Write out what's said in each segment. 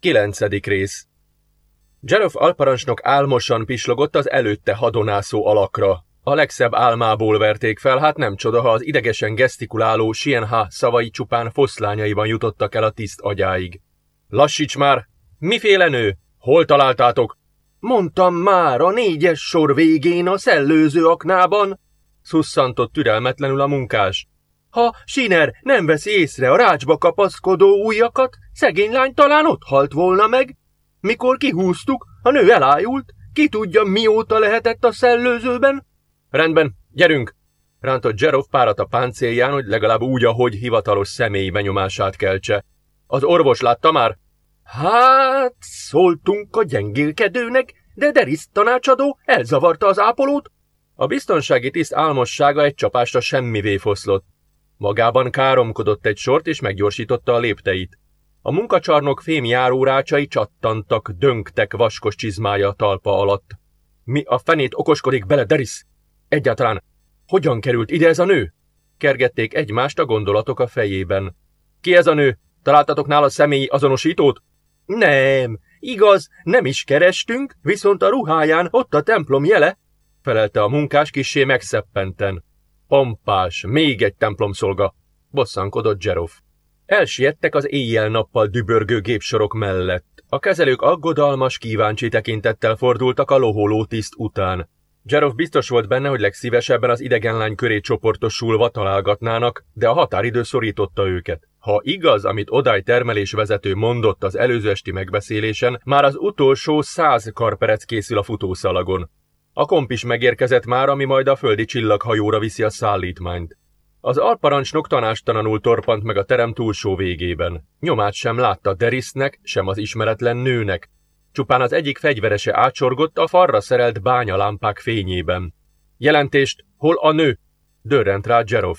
Kilencedik rész Jerof alparancsnok álmosan pislogott az előtte hadonászó alakra. A legszebb álmából verték fel, hát nem csoda, ha az idegesen gesztikuláló Sienha szavai csupán foszlányaiban jutottak el a tiszt agyáig. Lassíts már! Miféle nő? Hol találtátok? Mondtam már, a négyes sor végén a szellőző aknában, szusszantott türelmetlenül a munkás. Ha Siner nem veszi észre a rácsba kapaszkodó ujjakat, szegény lány talán ott halt volna meg. Mikor kihúztuk, a nő elájult, ki tudja mióta lehetett a szellőzőben? Rendben, gyerünk! Rántott Zserov párat a páncélján, hogy legalább úgy, ahogy hivatalos személyi benyomását keltse. Az orvos látta már? Hát, szóltunk a gyengélkedőnek, de Deris tanácsadó elzavarta az ápolót. A biztonsági tiszt álmossága egy csapásra semmivé foszlott. Magában káromkodott egy sort, és meggyorsította a lépteit. A munkacsarnok fém járórácsai csattantak, döngtek vaskos csizmája a talpa alatt. Mi a fenét okoskodik bele, Deris? Egyáltalán, hogyan került ide ez a nő? Kergették egymást a gondolatok a fejében. Ki ez a nő? Találtatok nála személyi azonosítót? Nem, igaz, nem is kerestünk, viszont a ruháján ott a templom jele, felelte a munkás kissé megszeppenten. Pompás, még egy templomszolga, bosszankodott Zserof. Elsiettek az éjjel-nappal dübörgő gépsorok mellett. A kezelők aggodalmas, kíváncsi tekintettel fordultak a loholó tiszt után. Zserov biztos volt benne, hogy legszívesebben az idegenlány köré csoportosulva találgatnának, de a határidő szorította őket. Ha igaz, amit Odály termelésvezető mondott az előző esti megbeszélésen, már az utolsó száz karperec készül a futószalagon. A komp is megérkezett már, ami majd a földi csillaghajóra viszi a szállítmányt. Az alparancsnok tanástalanul torpant meg a terem túlsó végében. Nyomát sem látta Derisnek, sem az ismeretlen nőnek. Csupán az egyik fegyverese átsorgott a farra szerelt bányalámpák fényében. Jelentést, hol a nő? Dörrent rá Jeroff.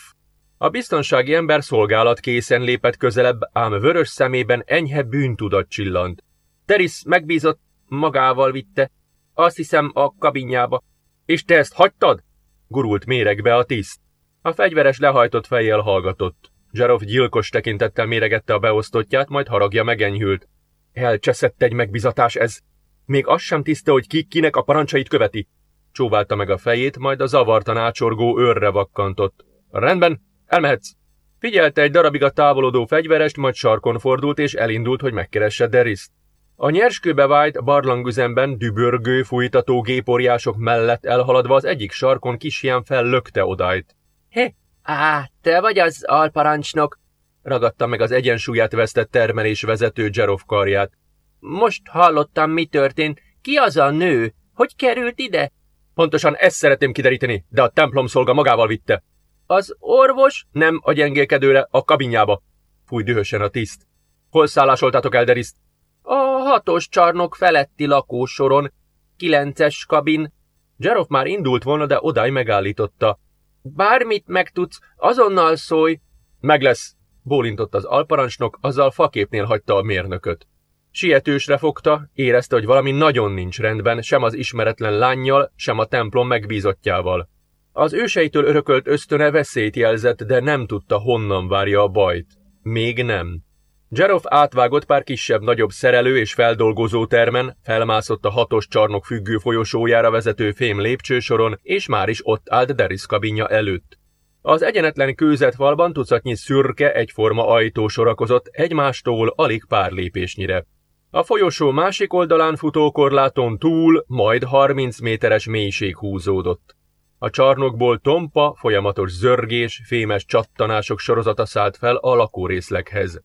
A biztonsági ember szolgálat készen lépett közelebb, ám vörös szemében enyhe bűntudat csillant. Deris megbízott, magával vitte, azt hiszem a kabinjába. És te ezt hagytad? Gurult méregbe a tiszt. A fegyveres lehajtott fejjel hallgatott. Zsarov gyilkos tekintettel méregette a beosztottját, majd haragja megenyhült. Elcseszett egy megbizatás ez. Még az sem tiszta, hogy ki kinek a parancsait követi. Csóválta meg a fejét, majd a zavartan ácsorgó őrre vakkantott. Rendben, elmehetsz. Figyelte egy darabig a távolodó fegyverest, majd sarkon fordult és elindult, hogy megkeresse Deriszt. A nyerskőbe vájt barlangüzemben dübörgő, fújtató géporjások mellett elhaladva az egyik sarkon kisján fellökte odájt. Hé, á, te vagy az alparancsnok, ragadta meg az egyensúlyát vesztett termelés vezető Zserov karját. Most hallottam, mi történt. Ki az a nő? Hogy került ide? Pontosan ezt szeretném kideríteni, de a templom szolga magával vitte. Az orvos? Nem a gyengélkedőre, a kabinjába. Fúj dühösen a tiszt. Hol szállásoltátok el Deriszt? A hatos csarnok feletti lakósoron. Kilences kabin. Zserov már indult volna, de Odály megállította. Bármit megtudsz, azonnal szólj. Meg lesz, bólintott az alparancsnok, azzal faképnél hagyta a mérnököt. Sietősre fogta, érezte, hogy valami nagyon nincs rendben, sem az ismeretlen lányjal, sem a templom megbízottjával. Az őseitől örökölt ösztöne veszélyt jelzett, de nem tudta, honnan várja a bajt. Még nem. Zserov átvágott pár kisebb-nagyobb szerelő és feldolgozó termen, felmászott a hatos csarnok függő folyosójára vezető fém lépcsősoron, és már is ott állt Deris kabinja előtt. Az egyenetlen kőzetfalban tucatnyi szürke egyforma ajtó sorakozott egymástól alig pár lépésnyire. A folyosó másik oldalán futó korláton túl majd 30 méteres mélység húzódott. A csarnokból tompa, folyamatos zörgés, fémes csattanások sorozata szállt fel a lakórészleghez.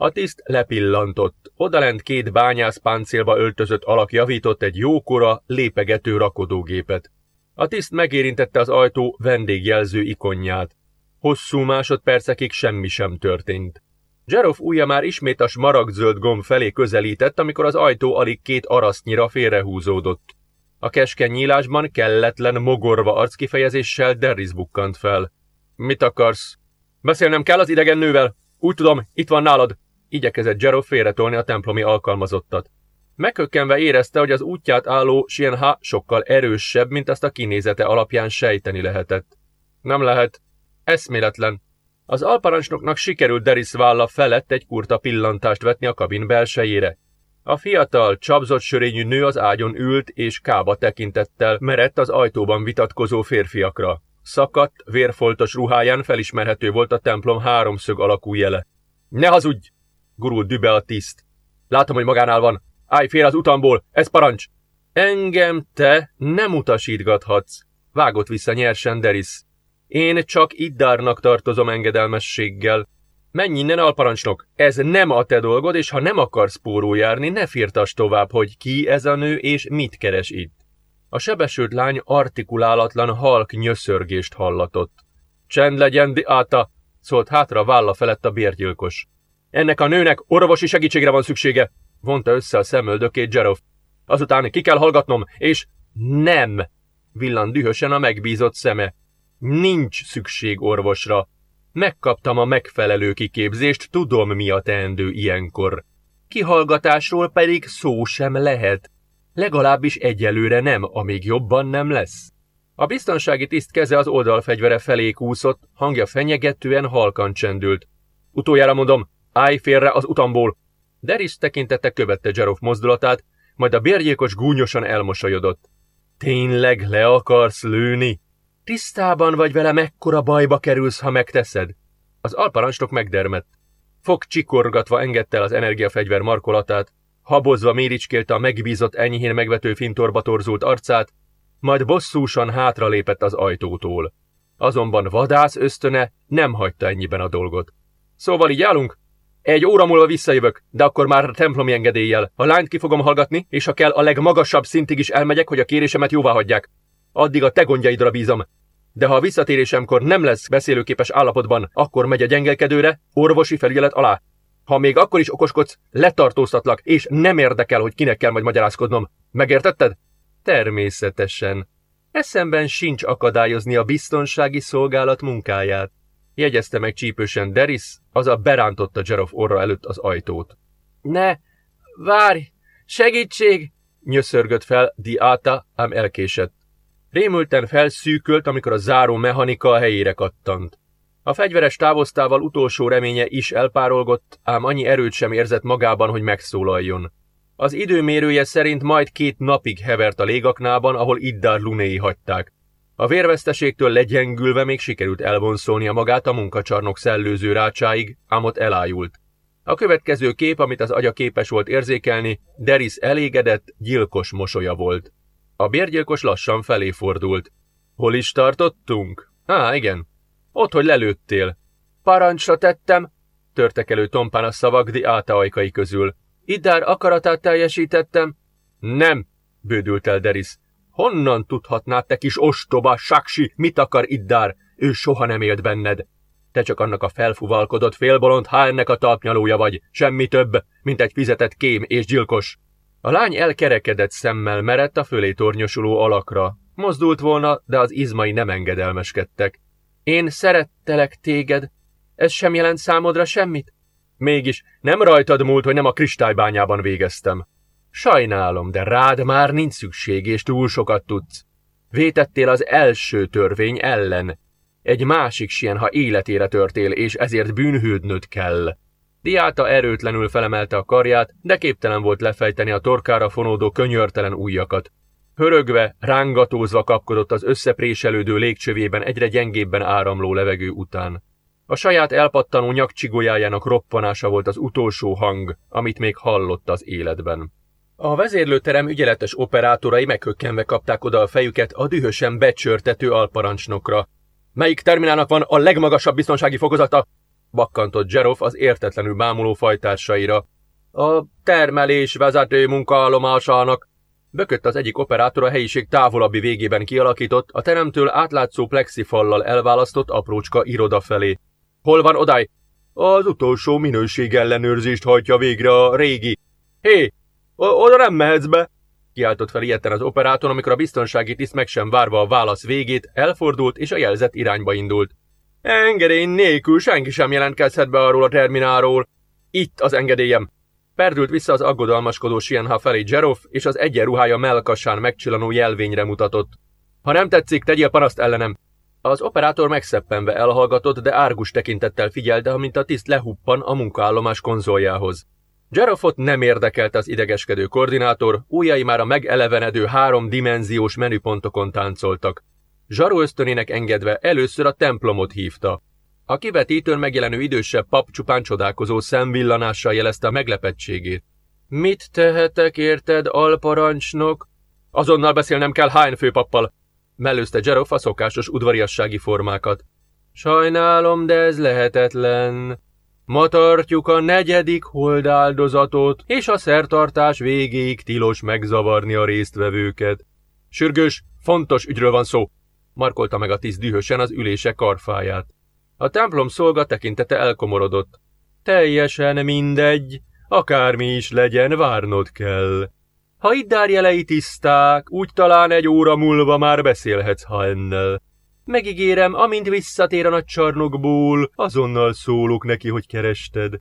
A tiszt lepillantott. Odalent két bányász páncélba öltözött alak javított egy jókora, lépegető rakodógépet. A tiszt megérintette az ajtó vendégjelző ikonját. Hosszú másodpercekig semmi sem történt. Zserov ujja már ismét a smaragdzöld gomb felé közelített, amikor az ajtó alig két arasznyira félrehúzódott. A keskeny nyílásban kelletlen, mogorva arckifejezéssel Derris bukkant fel. Mit akarsz? Beszélnem kell az idegen nővel? Úgy tudom, itt van nálad. Igyekezett Zserov félretolni a templomi alkalmazottat. Meghökkenve érezte, hogy az útját álló Sienha sokkal erősebb, mint azt a kinézete alapján sejteni lehetett. Nem lehet. Eszméletlen. Az alparancsnoknak sikerült Deris válla felett egy kurta pillantást vetni a kabin belsejére. A fiatal, csapzott sörényű nő az ágyon ült és kába tekintettel merett az ajtóban vitatkozó férfiakra. Szakadt, vérfoltos ruháján felismerhető volt a templom háromszög alakú jele. Ne hazudj! Gurult dübe a tiszt. Látom, hogy magánál van. Állj fél az utamból, ez parancs! Engem te nem utasítgathatsz, vágott vissza nyersen Deris. Én csak Iddárnak tartozom engedelmességgel. Menj innen, alparancsnok! Ez nem a te dolgod, és ha nem akarsz póró járni, ne firtas tovább, hogy ki ez a nő, és mit keres itt. A sebesült lány artikulálatlan halk nyöszörgést hallatott. Csend legyen, Diáta! szólt hátra válla felett a bérgyilkos. Ennek a nőnek orvosi segítségre van szüksége, vonta össze a szemöldökét Jerof. Azután ki kell hallgatnom, és nem, villan dühösen a megbízott szeme. Nincs szükség orvosra. Megkaptam a megfelelő kiképzést, tudom mi a teendő ilyenkor. Kihallgatásról pedig szó sem lehet. Legalábbis egyelőre nem, amíg jobban nem lesz. A biztonsági tiszt keze az oldalfegyvere felé kúszott, hangja fenyegetően halkan csendült. Utoljára mondom, állj félre az utamból! Deris tekintete követte Jerof mozdulatát, majd a bérgyilkos gúnyosan elmosolyodott. Tényleg le akarsz lőni? Tisztában vagy vele, mekkora bajba kerülsz, ha megteszed? Az alparancsnok megdermett. Fog csikorgatva engedte el az energiafegyver markolatát, habozva méricskélte a megbízott enyhén megvető fintorba torzult arcát, majd bosszúsan hátralépett az ajtótól. Azonban vadász ösztöne nem hagyta ennyiben a dolgot. Szóval így állunk? Egy óra múlva visszajövök, de akkor már a templomi engedéllyel. A lányt ki fogom hallgatni, és ha kell, a legmagasabb szintig is elmegyek, hogy a kérésemet jóvá hagyják. Addig a te gondjaidra bízom. De ha a visszatérésemkor nem lesz beszélőképes állapotban, akkor megy a gyengelkedőre, orvosi felügyelet alá. Ha még akkor is okoskodsz, letartóztatlak, és nem érdekel, hogy kinek kell majd magyarázkodnom. Megértetted? Természetesen. Eszemben sincs akadályozni a biztonsági szolgálat munkáját. Jegyezte meg csípősen Deris, az a berántotta Jerof orra előtt az ajtót. Ne, várj, segítség! nyöszörgött fel Diáta, ám elkésett. Rémülten felszűkölt, amikor a záró mechanika a helyére kattant. A fegyveres távoztával utolsó reménye is elpárolgott, ám annyi erőt sem érzett magában, hogy megszólaljon. Az időmérője szerint majd két napig hevert a légaknában, ahol Iddar lunéi hagyták. A vérveszteségtől legyengülve még sikerült elvonszolnia magát a munkacsarnok szellőző rácsáig, ám ott elájult. A következő kép, amit az agya képes volt érzékelni, Deris elégedett, gyilkos mosolya volt. A bérgyilkos lassan felé fordult. Hol is tartottunk? Á, igen. Ott, hogy lelőttél. Parancsra tettem, törtek elő tompán a szavak di átaajkai közül. Idár akaratát teljesítettem. Nem, bődült el Deris. Honnan tudhatnád, te kis ostoba, saksi, mit akar Iddár? Ő soha nem élt benned. Te csak annak a felfuvalkodott félbolond hárnek a talpnyalója vagy, semmi több, mint egy fizetett kém és gyilkos. A lány elkerekedett szemmel merett a fölé tornyosuló alakra. Mozdult volna, de az izmai nem engedelmeskedtek. Én szerettelek téged. Ez sem jelent számodra semmit? Mégis, nem rajtad múlt, hogy nem a kristálybányában végeztem. Sajnálom, de rád már nincs szükség, és túl sokat tudsz. Vétettél az első törvény ellen. Egy másik sien, ha életére törtél, és ezért bűnhődnöd kell. Diáta erőtlenül felemelte a karját, de képtelen volt lefejteni a torkára fonódó könyörtelen ujjakat. Hörögve, rángatózva kapkodott az összepréselődő légcsövében egyre gyengébben áramló levegő után. A saját elpattanó nyakcsigolyájának roppanása volt az utolsó hang, amit még hallott az életben. A vezérlőterem ügyeletes operátorai meghökkenve kapták oda a fejüket a dühösen becsörtető alparancsnokra. Melyik terminálnak van a legmagasabb biztonsági fokozata? Bakkantott Zserof az értetlenül bámuló fajtársaira. A termelés vezető munkaállomásának. Bökött az egyik operátor a helyiség távolabbi végében kialakított, a teremtől átlátszó plexifallal elválasztott aprócska iroda felé. Hol van odáj? Az utolsó minőségellenőrzést hajtja végre a régi. Hé, oda nem mehetsz be! Kiáltott fel ilyetten az operátor, amikor a biztonsági tiszt meg sem várva a válasz végét, elfordult és a jelzett irányba indult. Engedély nélkül senki sem jelentkezhet be arról a terminálról. Itt az engedélyem. Perdült vissza az aggodalmaskodó Sienha felé Jerof, és az egyenruhája melkassán megcsillanó jelvényre mutatott. Ha nem tetszik, tegyél paraszt ellenem. Az operátor megszeppenve elhallgatott, de árgus tekintettel figyelte, amint a tiszt lehuppan a munkaállomás konzoljához. Jerofot nem érdekelt az idegeskedő koordinátor, ujjai már a megelevenedő három-dimenziós menüpontokon táncoltak. Zsaru ösztönének engedve először a templomot hívta. A kivetítőn megjelenő idősebb pap csupán csodálkozó szemvillanással jelezte a meglepettségét. Mit tehetek érted, alparancsnok? Azonnal beszélnem kell Hány főpappal, mellőzte Jeroff a szokásos udvariassági formákat. Sajnálom, de ez lehetetlen. Ma tartjuk a negyedik holdáldozatot, és a szertartás végéig tilos megzavarni a résztvevőket. Sürgős, fontos ügyről van szó, markolta meg a tiszt dühösen az ülése karfáját. A templom szolga tekintete elkomorodott. Teljesen mindegy, akármi is legyen, várnod kell. Ha iddárjelei tiszták, úgy talán egy óra múlva már beszélhetsz Hannel. Megígérem, amint visszatér a nagy csarnokból, azonnal szólok neki, hogy kerested.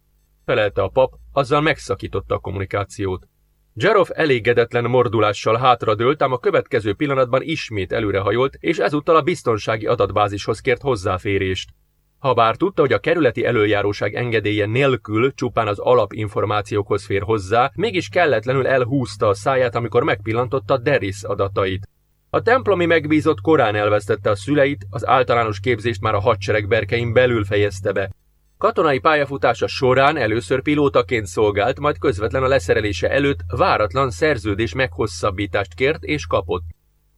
Felelte a pap, azzal megszakította a kommunikációt. Jarov elégedetlen mordulással hátradőlt, ám a következő pillanatban ismét előrehajolt, és ezúttal a biztonsági adatbázishoz kért hozzáférést. Habár tudta, hogy a kerületi előjáróság engedélye nélkül csupán az alapinformációkhoz fér hozzá, mégis kelletlenül elhúzta a száját, amikor megpillantotta Deris adatait. A templomi megbízott korán elvesztette a szüleit, az általános képzést már a hadsereg berkein belül fejezte be. Katonai pályafutása során először pilótaként szolgált, majd közvetlen a leszerelése előtt váratlan szerződés meghosszabbítást kért és kapott.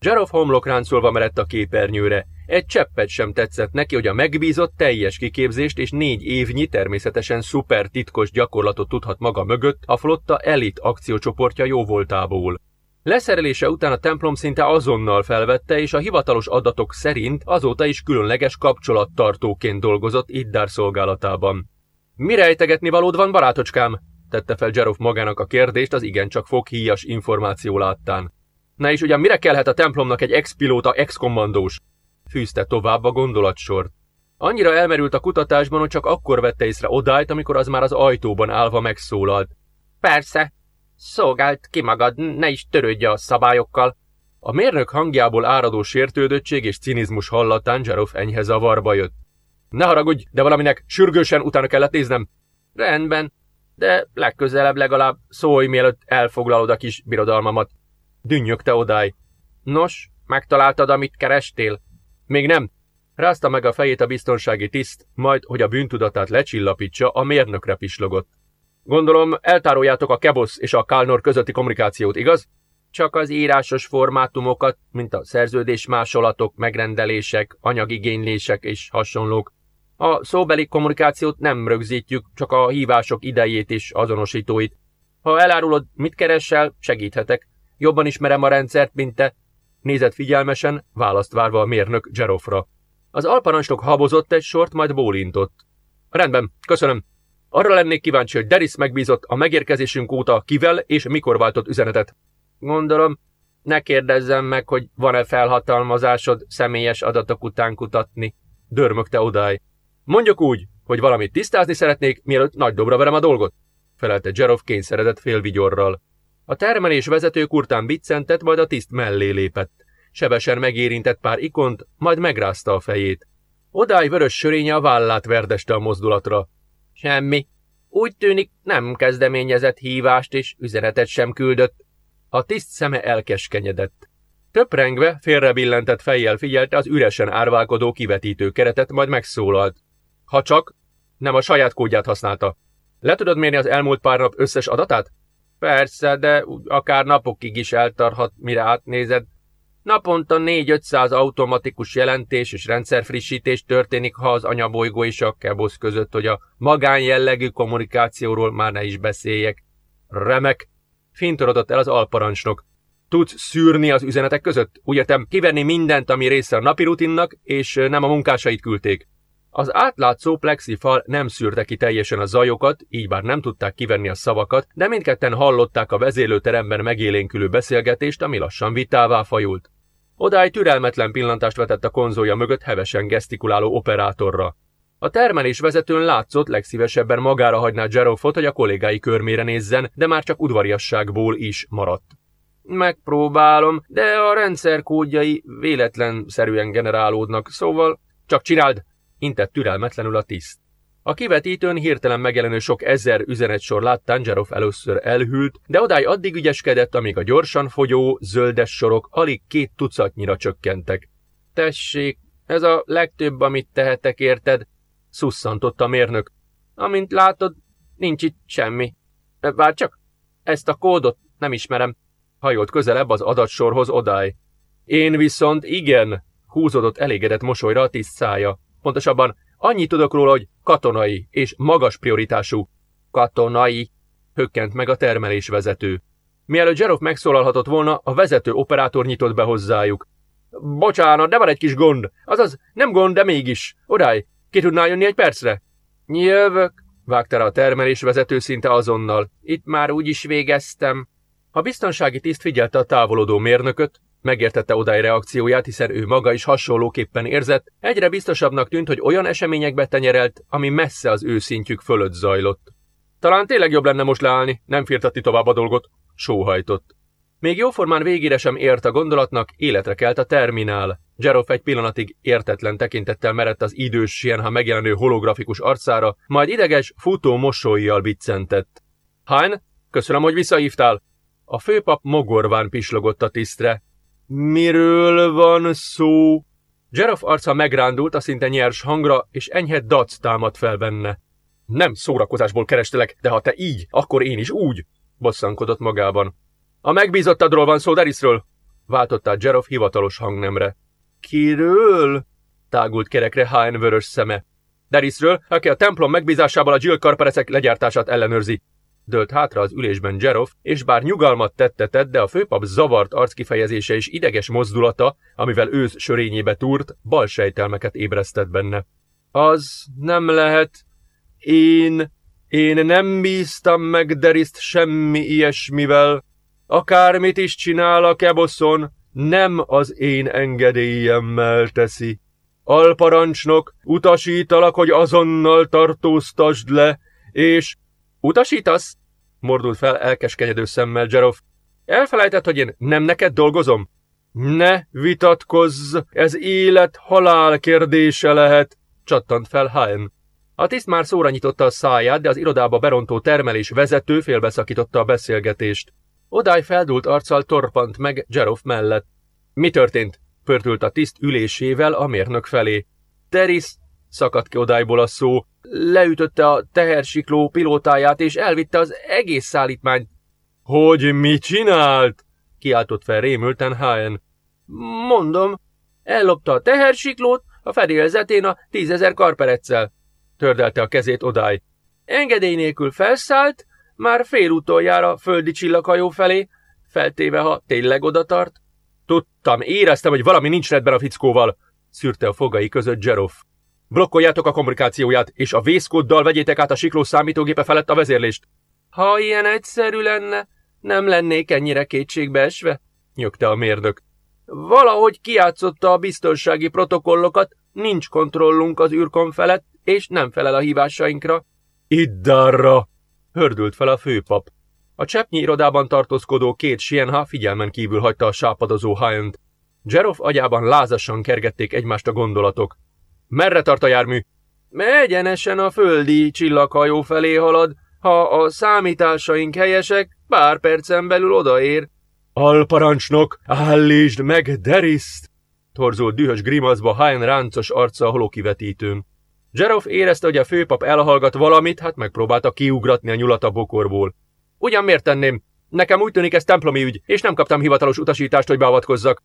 Zsarov homlokráncolva merett a képernyőre. Egy cseppet sem tetszett neki, hogy a megbízott teljes kiképzést és négy évnyi természetesen szuper titkos gyakorlatot tudhat maga mögött a flotta elit akciócsoportja jóvoltából. Leszerelése után a templom szinte azonnal felvette, és a hivatalos adatok szerint azóta is különleges kapcsolattartóként dolgozott Iddár szolgálatában. Mi rejtegetni valód van, barátocskám? tette fel Jerov magának a kérdést az igencsak foghíjas információ láttán. Na és ugyan mire kellhet a templomnak egy ex-pilóta ex-kommandós? fűzte tovább a gondolatsort. Annyira elmerült a kutatásban, hogy csak akkor vette észre odájt, amikor az már az ajtóban állva megszólalt. Persze, szolgált ki magad, ne is törődj a szabályokkal. A mérnök hangjából áradó sértődöttség és cinizmus hallatán Zsarof enyhe zavarba jött. Ne haragudj, de valaminek sürgősen utána kellett néznem. Rendben, de legközelebb legalább szólj, mielőtt elfoglalod a kis birodalmamat. Dünnyögte odáj. Nos, megtaláltad, amit kerestél? Még nem. Rázta meg a fejét a biztonsági tiszt, majd, hogy a bűntudatát lecsillapítsa, a mérnökre pislogott. Gondolom, eltároljátok a Kebosz és a Kálnor közötti kommunikációt, igaz? Csak az írásos formátumokat, mint a szerződés másolatok, megrendelések, anyagigénylések és hasonlók. A szóbeli kommunikációt nem rögzítjük, csak a hívások idejét és azonosítóit. Ha elárulod, mit keresel, segíthetek. Jobban ismerem a rendszert, mint te, Nézett figyelmesen, választ várva a mérnök Jerofra. Az alparancsnok habozott egy sort, majd bólintott. Rendben, köszönöm. Arra lennék kíváncsi, hogy Deris megbízott a megérkezésünk óta kivel és mikor váltott üzenetet. Gondolom, ne kérdezzem meg, hogy van-e felhatalmazásod személyes adatok után kutatni. Dörmögte odáj. Mondjuk úgy, hogy valamit tisztázni szeretnék, mielőtt nagy dobra verem a dolgot, felelte Jerov kényszeredett félvigyorral. A termelés vezető kurtán biccentett, majd a tiszt mellé lépett. Sebesen megérintett pár ikont, majd megrázta a fejét. Odály vörös sörénye a vállát verdeste a mozdulatra. Semmi. Úgy tűnik, nem kezdeményezett hívást és üzenetet sem küldött. A tiszt szeme elkeskenyedett. Töprengve, félrebillentett fejjel figyelte az üresen árválkodó kivetítő keretet, majd megszólalt. Ha csak, nem a saját kódját használta. Le tudod mérni az elmúlt pár nap összes adatát? Persze, de akár napokig is eltarhat, mire átnézed. Naponta 4-500 automatikus jelentés és rendszerfrissítés történik, ha az anyabolygó és a kebosz között, hogy a magánjellegű kommunikációról már ne is beszéljek. Remek! Fintorodott el az alparancsnok. Tudsz szűrni az üzenetek között? Úgy értem, kivenni mindent, ami része a napi rutinnak, és nem a munkásait küldték. Az átlátszó plexifal nem szűrte ki teljesen a zajokat, így bár nem tudták kivenni a szavakat, de mindketten hallották a vezérlőteremben megélénkülő beszélgetést, ami lassan vitává fajult. Odály türelmetlen pillantást vetett a konzolja mögött hevesen gesztikuláló operátorra. A termelés vezetőn látszott legszívesebben magára hagyná Jerofot, hogy a kollégái körmére nézzen, de már csak udvariasságból is maradt. Megpróbálom, de a rendszer kódjai véletlenszerűen generálódnak, szóval csak csináld, intett türelmetlenül a tiszt. A kivetítőn hirtelen megjelenő sok ezer üzenetsor láttán Zserov először elhűlt, de odáj addig ügyeskedett, amíg a gyorsan fogyó, zöldes sorok alig két tucatnyira csökkentek. Tessék, ez a legtöbb, amit tehetek, érted? Szusszantott a mérnök. Amint látod, nincs itt semmi. Vár csak, ezt a kódot nem ismerem. Hajolt közelebb az adatsorhoz odáj. Én viszont igen, húzódott elégedett mosolyra a tiszt szája. Pontosabban annyit tudok róla, hogy katonai és magas prioritású. Katonai, hökkent meg a termelésvezető. Mielőtt Zserov megszólalhatott volna, a vezető operátor nyitott be hozzájuk. Bocsánat, de van egy kis gond. Azaz, nem gond, de mégis. Odáj, ki tudnál jönni egy percre? Jövök, vágta rá a termelésvezető szinte azonnal. Itt már úgy is végeztem. A biztonsági tiszt figyelte a távolodó mérnököt, Megértette Odály reakcióját, hiszen ő maga is hasonlóképpen érzett, egyre biztosabbnak tűnt, hogy olyan eseményekbe tenyerelt, ami messze az ő szintjük fölött zajlott. Talán tényleg jobb lenne most leállni, nem firtatti tovább a dolgot, sóhajtott. Még jóformán végére sem ért a gondolatnak, életre kelt a terminál. Jeroff egy pillanatig értetlen tekintettel merett az idős ha megjelenő holografikus arcára, majd ideges, futó mosolyjal biccentett. Hein, köszönöm, hogy visszahívtál. A főpap mogorván pislogott a tisztre, Miről van szó? Jeroff arca megrándult a szinte nyers hangra, és enyhe dac támadt fel benne. Nem szórakozásból kerestelek, de ha te így, akkor én is úgy, bosszankodott magában. A megbízottadról van szó, Derisről, váltotta Jeroff hivatalos hangnemre. Kiről? tágult kerekre Hain vörös szeme. Derisről, aki a templom megbízásából a Jill karperecek legyártását ellenőrzi dőlt hátra az ülésben Jerov, és bár nyugalmat tettetett, de a főpap zavart arckifejezése és ideges mozdulata, amivel ősz sörényébe túrt, bal sejtelmeket ébresztett benne. Az nem lehet. Én... Én nem bíztam meg Deriszt semmi ilyesmivel. Akármit is csinál a keboszon, nem az én engedélyemmel teszi. Alparancsnok, utasítalak, hogy azonnal tartóztasd le, és Utasítasz? Mordult fel elkeskenyedő szemmel Jerov. Elfelejtett, hogy én nem neked dolgozom? Ne vitatkozz, ez élet-halál kérdése lehet, csattant fel Haen. A tiszt már szóra nyitotta a száját, de az irodába berontó termelés vezető félbeszakította a beszélgetést. Odály feldult arccal torpant meg Jerov mellett. Mi történt? Pörtült a tiszt ülésével a mérnök felé. Teris, szakadt ki odájból a szó, leütötte a tehersikló pilótáját, és elvitte az egész szállítmányt. Hogy mit csinált? kiáltott fel rémülten Haen. Mondom, ellopta a tehersiklót a fedélzetén a tízezer karpereccel. Tördelte a kezét odáj. Engedély nélkül felszállt, már félutoljára földi csillaghajó felé, feltéve, ha tényleg oda tart. Tudtam, éreztem, hogy valami nincs rendben a fickóval, szűrte a fogai között Jeroff. Blokkoljátok a kommunikációját, és a vészkóddal vegyétek át a sikló számítógépe felett a vezérlést. Ha ilyen egyszerű lenne, nem lennék ennyire kétségbeesve, nyögte a mérnök. Valahogy kiátszotta a biztonsági protokollokat, nincs kontrollunk az űrkon felett, és nem felel a hívásainkra. Iddarra! hördült fel a főpap. A cseppnyi irodában tartózkodó két sienha figyelmen kívül hagyta a sápadozó Hyant. Jerov agyában lázasan kergették egymást a gondolatok. Merre tart a jármű? Egyenesen a földi csillaghajó felé halad. Ha a számításaink helyesek, pár percen belül odaér. Alparancsnok, állítsd meg Deriszt! Torzult dühös grimaszba Hain ráncos arca a holokivetítőn. Zseroff érezte, hogy a főpap elhallgat valamit, hát megpróbálta kiugratni a nyulat a bokorból. Ugyan miért tenném? Nekem úgy tűnik ez templomi ügy, és nem kaptam hivatalos utasítást, hogy beavatkozzak.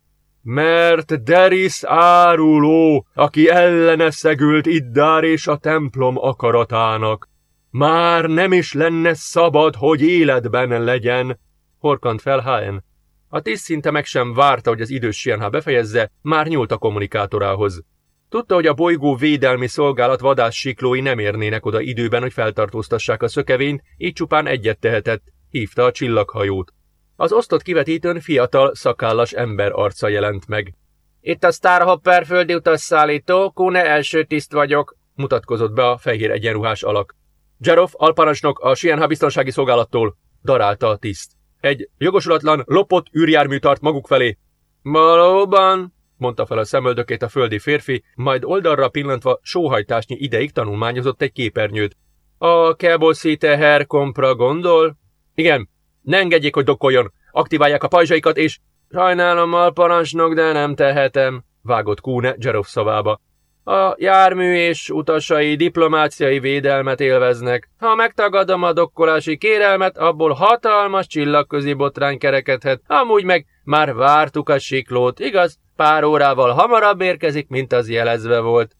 Mert Deris áruló, aki ellene szegült Iddár és a templom akaratának. Már nem is lenne szabad, hogy életben legyen, horkant fel Haen. A tiszt szinte meg sem várta, hogy az idős Sienha befejezze, már nyúlt a kommunikátorához. Tudta, hogy a bolygó védelmi szolgálat vadászsiklói nem érnének oda időben, hogy feltartóztassák a szökevényt, így csupán egyet tehetett, hívta a csillaghajót. Az osztott kivetítőn fiatal, szakállas ember arca jelent meg. Itt a Starhopper földi utasszállító, Kune első tiszt vagyok, mutatkozott be a fehér egyenruhás alak. Jeroff, alparancsnok a Sienha biztonsági szolgálattól, darálta a tiszt. Egy jogosulatlan, lopott űrjármű tart maguk felé. Valóban, mondta fel a szemöldökét a földi férfi, majd oldalra pillantva sóhajtásnyi ideig tanulmányozott egy képernyőt. A Keboszi teher kompra gondol? Igen, ne engedjék, hogy dokkoljon, aktiválják a pajzsaikat, és sajnálom a parancsnok, de nem tehetem, vágott Kúne Zserov szavába. A jármű és utasai diplomáciai védelmet élveznek. Ha megtagadom a dokkolási kérelmet, abból hatalmas csillagközi botrány kerekedhet. Amúgy meg már vártuk a siklót, igaz? Pár órával hamarabb érkezik, mint az jelezve volt.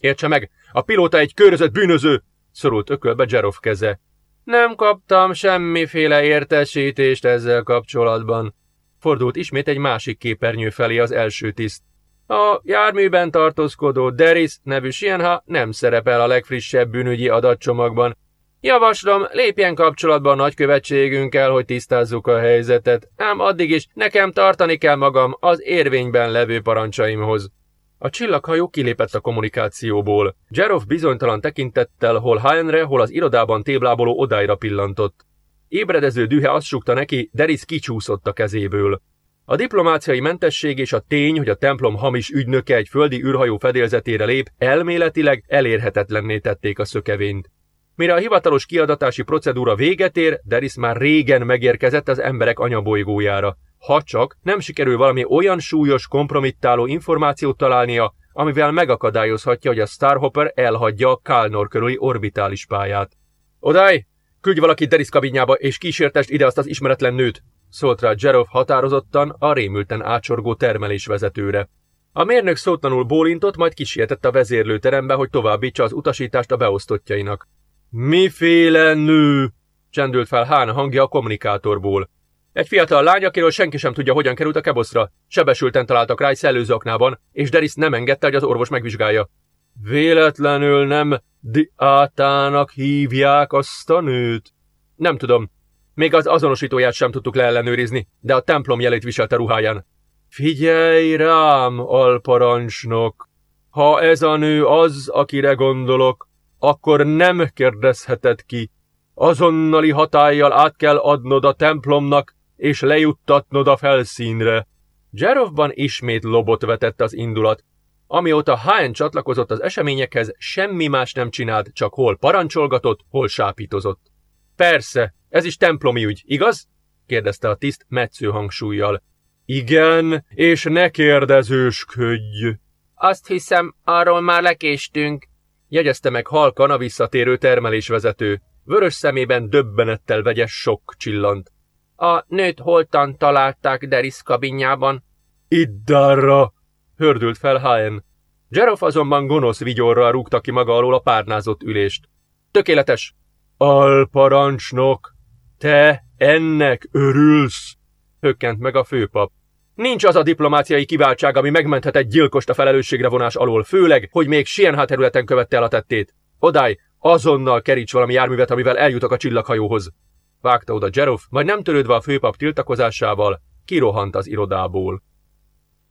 Értse meg, a pilóta egy körözött bűnöző! szorult ökölbe Zserov keze. Nem kaptam semmiféle értesítést ezzel kapcsolatban. Fordult ismét egy másik képernyő felé az első tiszt. A járműben tartózkodó Deris nevű Sienha nem szerepel a legfrissebb bűnügyi adatcsomagban. Javaslom, lépjen kapcsolatba a nagykövetségünkkel, hogy tisztázzuk a helyzetet, ám addig is nekem tartani kell magam az érvényben levő parancsaimhoz. A csillaghajó kilépett a kommunikációból. Jerov bizonytalan tekintettel hol Heinre, hol az irodában tébláboló odáira pillantott. Ébredező dühe azt súgta neki, Deris kicsúszott a kezéből. A diplomáciai mentesség és a tény, hogy a templom hamis ügynöke egy földi űrhajó fedélzetére lép, elméletileg elérhetetlenné tették a szökevényt. Mire a hivatalos kiadatási procedúra véget ér, Deris már régen megérkezett az emberek anyabolygójára. Ha csak nem sikerül valami olyan súlyos, kompromittáló információt találnia, amivel megakadályozhatja, hogy a Starhopper elhagyja a Kálnor körüli orbitális pályát. Odáj! Küldj valakit Deris kabinjába, és kísértest ide azt az ismeretlen nőt! szólt rá Jerov határozottan a rémülten ácsorgó termelésvezetőre. A mérnök szótlanul bólintott, majd kisietett a vezérlőterembe, hogy továbbítsa az utasítást a beosztottjainak. Miféle nő? csendült fel Hán hangja a kommunikátorból. Egy fiatal lány, akiről senki sem tudja, hogyan került a keboszra. Sebesülten találtak rá egy szellőzaknában, és Deris nem engedte, hogy az orvos megvizsgálja. Véletlenül nem Diátának hívják azt a nőt? Nem tudom, még az azonosítóját sem tudtuk leellenőrizni, de a templom jelét viselte ruháján. Figyelj rám, alparancsnok! Ha ez a nő az, akire gondolok, akkor nem kérdezheted ki. Azonnali hatállyal át kell adnod a templomnak, és lejuttatnod a felszínre. Jerovban ismét lobot vetett az indulat. Amióta HN csatlakozott az eseményekhez, semmi más nem csinált, csak hol parancsolgatott, hol sápítozott. Persze, ez is templomi ügy, igaz? kérdezte a tiszt metsző hangsúlyjal. Igen, és ne kérdezősködj. Azt hiszem, arról már lekéstünk, jegyezte meg halkan a visszatérő termelésvezető. Vörös szemében döbbenettel vegyes sok csillant. A nőt holtan találták Deris kabinjában. Iddarra! hördült fel Haen. Jerof azonban gonosz vigyorral rúgta ki maga alól a párnázott ülést. Tökéletes! Alparancsnok! Te ennek örülsz? Hökkent meg a főpap. Nincs az a diplomáciai kiváltság, ami megmenthet egy gyilkost a felelősségre vonás alól, főleg, hogy még Sienha területen követte el a tettét. Odáj, azonnal keríts valami járművet, amivel eljutok a csillaghajóhoz. Vágta oda Jerof, majd nem törődve a főpap tiltakozásával, kirohant az irodából.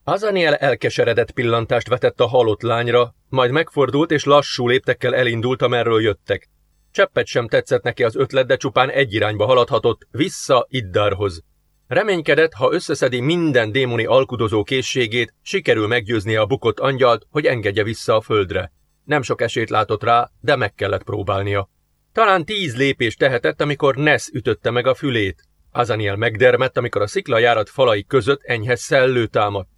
Azaniel elkeseredett pillantást vetett a halott lányra, majd megfordult és lassú léptekkel elindult, amerről jöttek. Cseppet sem tetszett neki az ötlet, de csupán egy irányba haladhatott, vissza Iddarhoz. Reménykedett, ha összeszedi minden démoni alkudozó készségét, sikerül meggyőznie a bukott angyalt, hogy engedje vissza a földre. Nem sok esélyt látott rá, de meg kellett próbálnia. Talán tíz lépés tehetett, amikor Ness ütötte meg a fülét. Azaniel megdermett, amikor a sziklajárat falai között enyhe szellő támadt.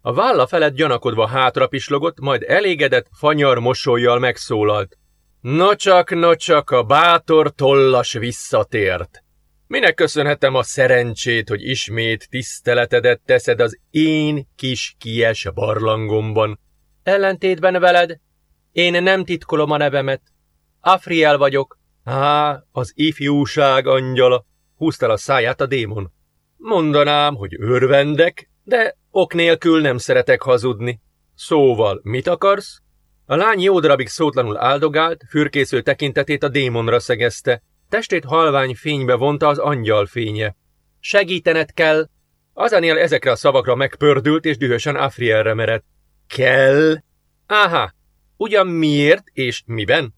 A válla felett gyanakodva hátra pislogott, majd elégedett, fanyar mosolyjal megszólalt. Nocsak, nocsak, a bátor tollas visszatért. Minek köszönhetem a szerencsét, hogy ismét tiszteletedet teszed az én kis kies barlangomban? Ellentétben veled, én nem titkolom a nevemet. Afriel vagyok. Á, az ifjúság angyala, húzta a száját a démon. Mondanám, hogy örvendek, de ok nélkül nem szeretek hazudni. Szóval, mit akarsz? A lány jó darabig szótlanul áldogált, fürkésző tekintetét a démonra szegezte. Testét halvány fénybe vonta az angyal fénye. Segítened kell! Azanél ezekre a szavakra megpördült és dühösen Afrielre merett. Kell? Áhá, ugyan miért és miben?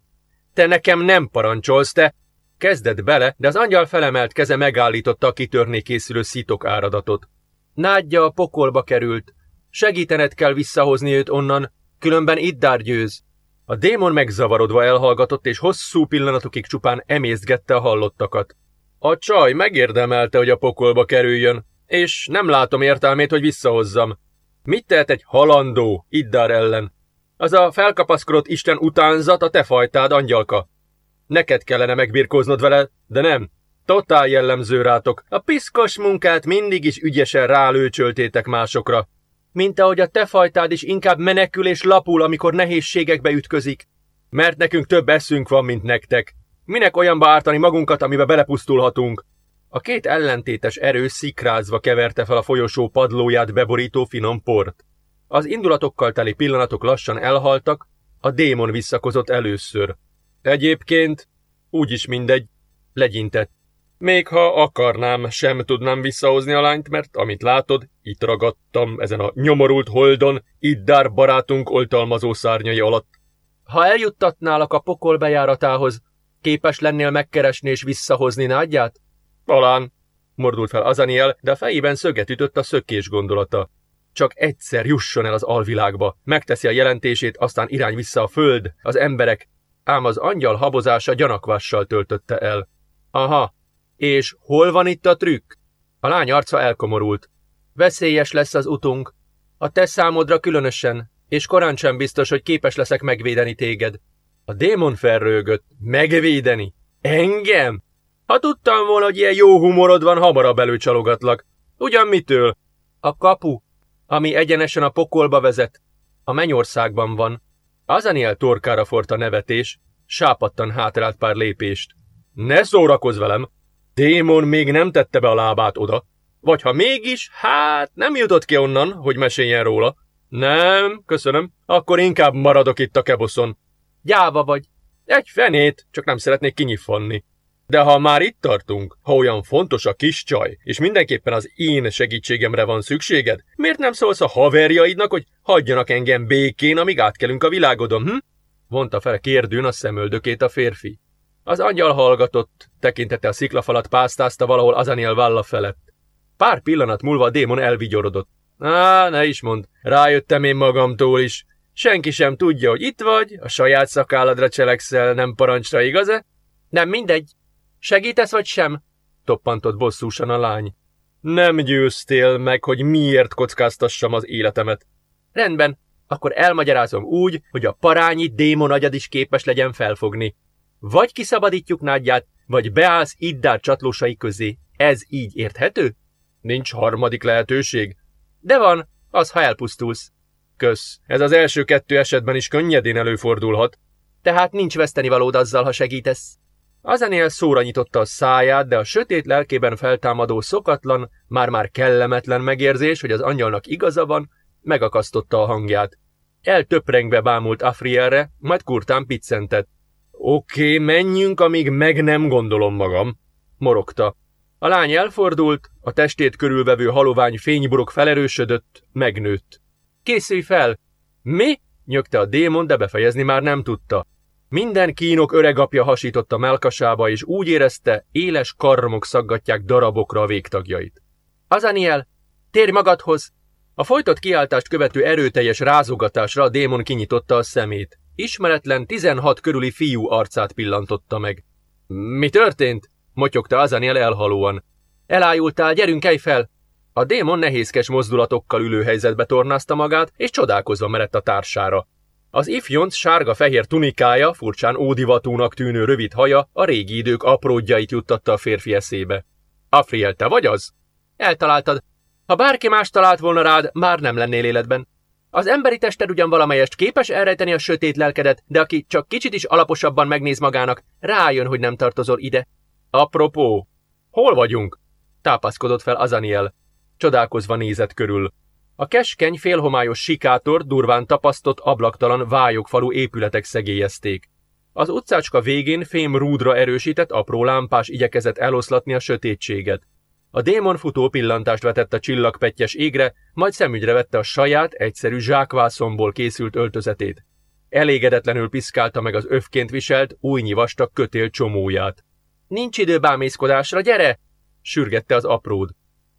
Te nekem nem parancsolsz, te! Kezdett bele, de az angyal felemelt keze megállította a kitörni készülő szitok áradatot. Nádja a pokolba került. Segítened kell visszahozni őt onnan, különben Iddár győz. A démon megzavarodva elhallgatott, és hosszú pillanatokig csupán emészgette a hallottakat. A csaj megérdemelte, hogy a pokolba kerüljön, és nem látom értelmét, hogy visszahozzam. Mit tehet egy halandó Iddár ellen? Az a felkapaszkodott Isten utánzat a te fajtád, angyalka. Neked kellene megbirkóznod vele, de nem. Totál jellemző rátok. A piszkos munkát mindig is ügyesen rálőcsöltétek másokra. Mint ahogy a te fajtád is inkább menekül és lapul, amikor nehézségekbe ütközik. Mert nekünk több eszünk van, mint nektek. Minek olyanba ártani magunkat, amibe belepusztulhatunk? A két ellentétes erő szikrázva keverte fel a folyosó padlóját beborító finom port. Az indulatokkal teli pillanatok lassan elhaltak, a démon visszakozott először. Egyébként, úgyis mindegy, legyintett. Még ha akarnám, sem tudnám visszahozni a lányt, mert amit látod, itt ragadtam ezen a nyomorult holdon, Iddár barátunk oltalmazó szárnyai alatt. Ha eljuttatnálak a pokol bejáratához, képes lennél megkeresni és visszahozni nádját? Talán, mordult fel Azaniel, de fejében szöget ütött a szökés gondolata. Csak egyszer jusson el az alvilágba, megteszi a jelentését, aztán irány vissza a föld, az emberek, ám az angyal habozása gyanakvással töltötte el. Aha, és hol van itt a trükk? A lány arca elkomorult. Veszélyes lesz az utunk. A te számodra különösen, és korán sem biztos, hogy képes leszek megvédeni téged. A démon felrőgött. Megvédeni? Engem? Ha tudtam volna, hogy ilyen jó humorod van, hamarabb előcsalogatlak. Ugyan mitől? A kapu, ami egyenesen a pokolba vezet. A mennyországban van. Azaniel torkára fort a nevetés, sápadtan hátrált pár lépést. Ne szórakozz velem! Démon még nem tette be a lábát oda. Vagy ha mégis, hát nem jutott ki onnan, hogy meséljen róla. Nem, köszönöm, akkor inkább maradok itt a keboszon. Gyáva vagy. Egy fenét, csak nem szeretnék kinyifanni. De ha már itt tartunk, ha olyan fontos a kis csaj, és mindenképpen az én segítségemre van szükséged, miért nem szólsz a haverjaidnak, hogy hagyjanak engem békén, amíg átkelünk a világodon, hm? Vonta fel kérdőn a szemöldökét a férfi. Az angyal hallgatott, tekintete a sziklafalat pásztázta valahol Azaniel válla felett. Pár pillanat múlva a démon elvigyorodott. Á, ne is mond, rájöttem én magamtól is. Senki sem tudja, hogy itt vagy, a saját szakálladra cselekszel, nem parancsra, igaz-e? Nem mindegy, Segítesz vagy sem? toppantott bosszúsan a lány. Nem győztél meg, hogy miért kockáztassam az életemet. Rendben, akkor elmagyarázom úgy, hogy a parányi démon agyad is képes legyen felfogni. Vagy kiszabadítjuk nádját, vagy beállsz iddár csatlósai közé. Ez így érthető? Nincs harmadik lehetőség. De van, az, ha elpusztulsz. Kösz, ez az első kettő esetben is könnyedén előfordulhat. Tehát nincs veszteni valód azzal, ha segítesz. Azenél szóra nyitotta a száját, de a sötét lelkében feltámadó szokatlan, már-már kellemetlen megérzés, hogy az angyalnak igaza van, megakasztotta a hangját. Eltöprengve bámult Afrielre, majd kurtán piccentett. Oké, okay, menjünk, amíg meg nem gondolom magam, morogta. A lány elfordult, a testét körülvevő halovány fényburok felerősödött, megnőtt. Készülj fel! Mi? nyögte a démon, de befejezni már nem tudta. Minden kínok öregapja hasított a melkasába, és úgy érezte, éles karmok szaggatják darabokra a végtagjait. Azaniel, térj magadhoz! A folytott kiáltást követő erőteljes rázogatásra a démon kinyitotta a szemét. Ismeretlen 16 körüli fiú arcát pillantotta meg. Mi történt? motyogta Azaniel elhalóan. Elájultál, gyerünk, ej fel! A démon nehézkes mozdulatokkal ülő helyzetbe tornázta magát, és csodálkozva merett a társára. Az ifjonc sárga-fehér tunikája, furcsán ódivatúnak tűnő rövid haja a régi idők apródjait juttatta a férfi eszébe. Afriel, te vagy az? Eltaláltad. Ha bárki más talált volna rád, már nem lennél életben. Az emberi tested ugyan valamelyest képes elrejteni a sötét lelkedet, de aki csak kicsit is alaposabban megnéz magának, rájön, hogy nem tartozol ide. Apropó, hol vagyunk? Tápaszkodott fel Azaniel. Csodálkozva nézett körül. A keskeny, félhomályos sikátor durván tapasztott ablaktalan vályogfalú épületek szegélyezték. Az utcácska végén fém rúdra erősített apró lámpás igyekezett eloszlatni a sötétséget. A démon futó pillantást vetett a csillagpettyes égre, majd szemügyre vette a saját, egyszerű zsákvászomból készült öltözetét. Elégedetlenül piszkálta meg az öfként viselt, újnyi vastag kötél csomóját. Nincs idő bámészkodásra, gyere! sürgette az apród.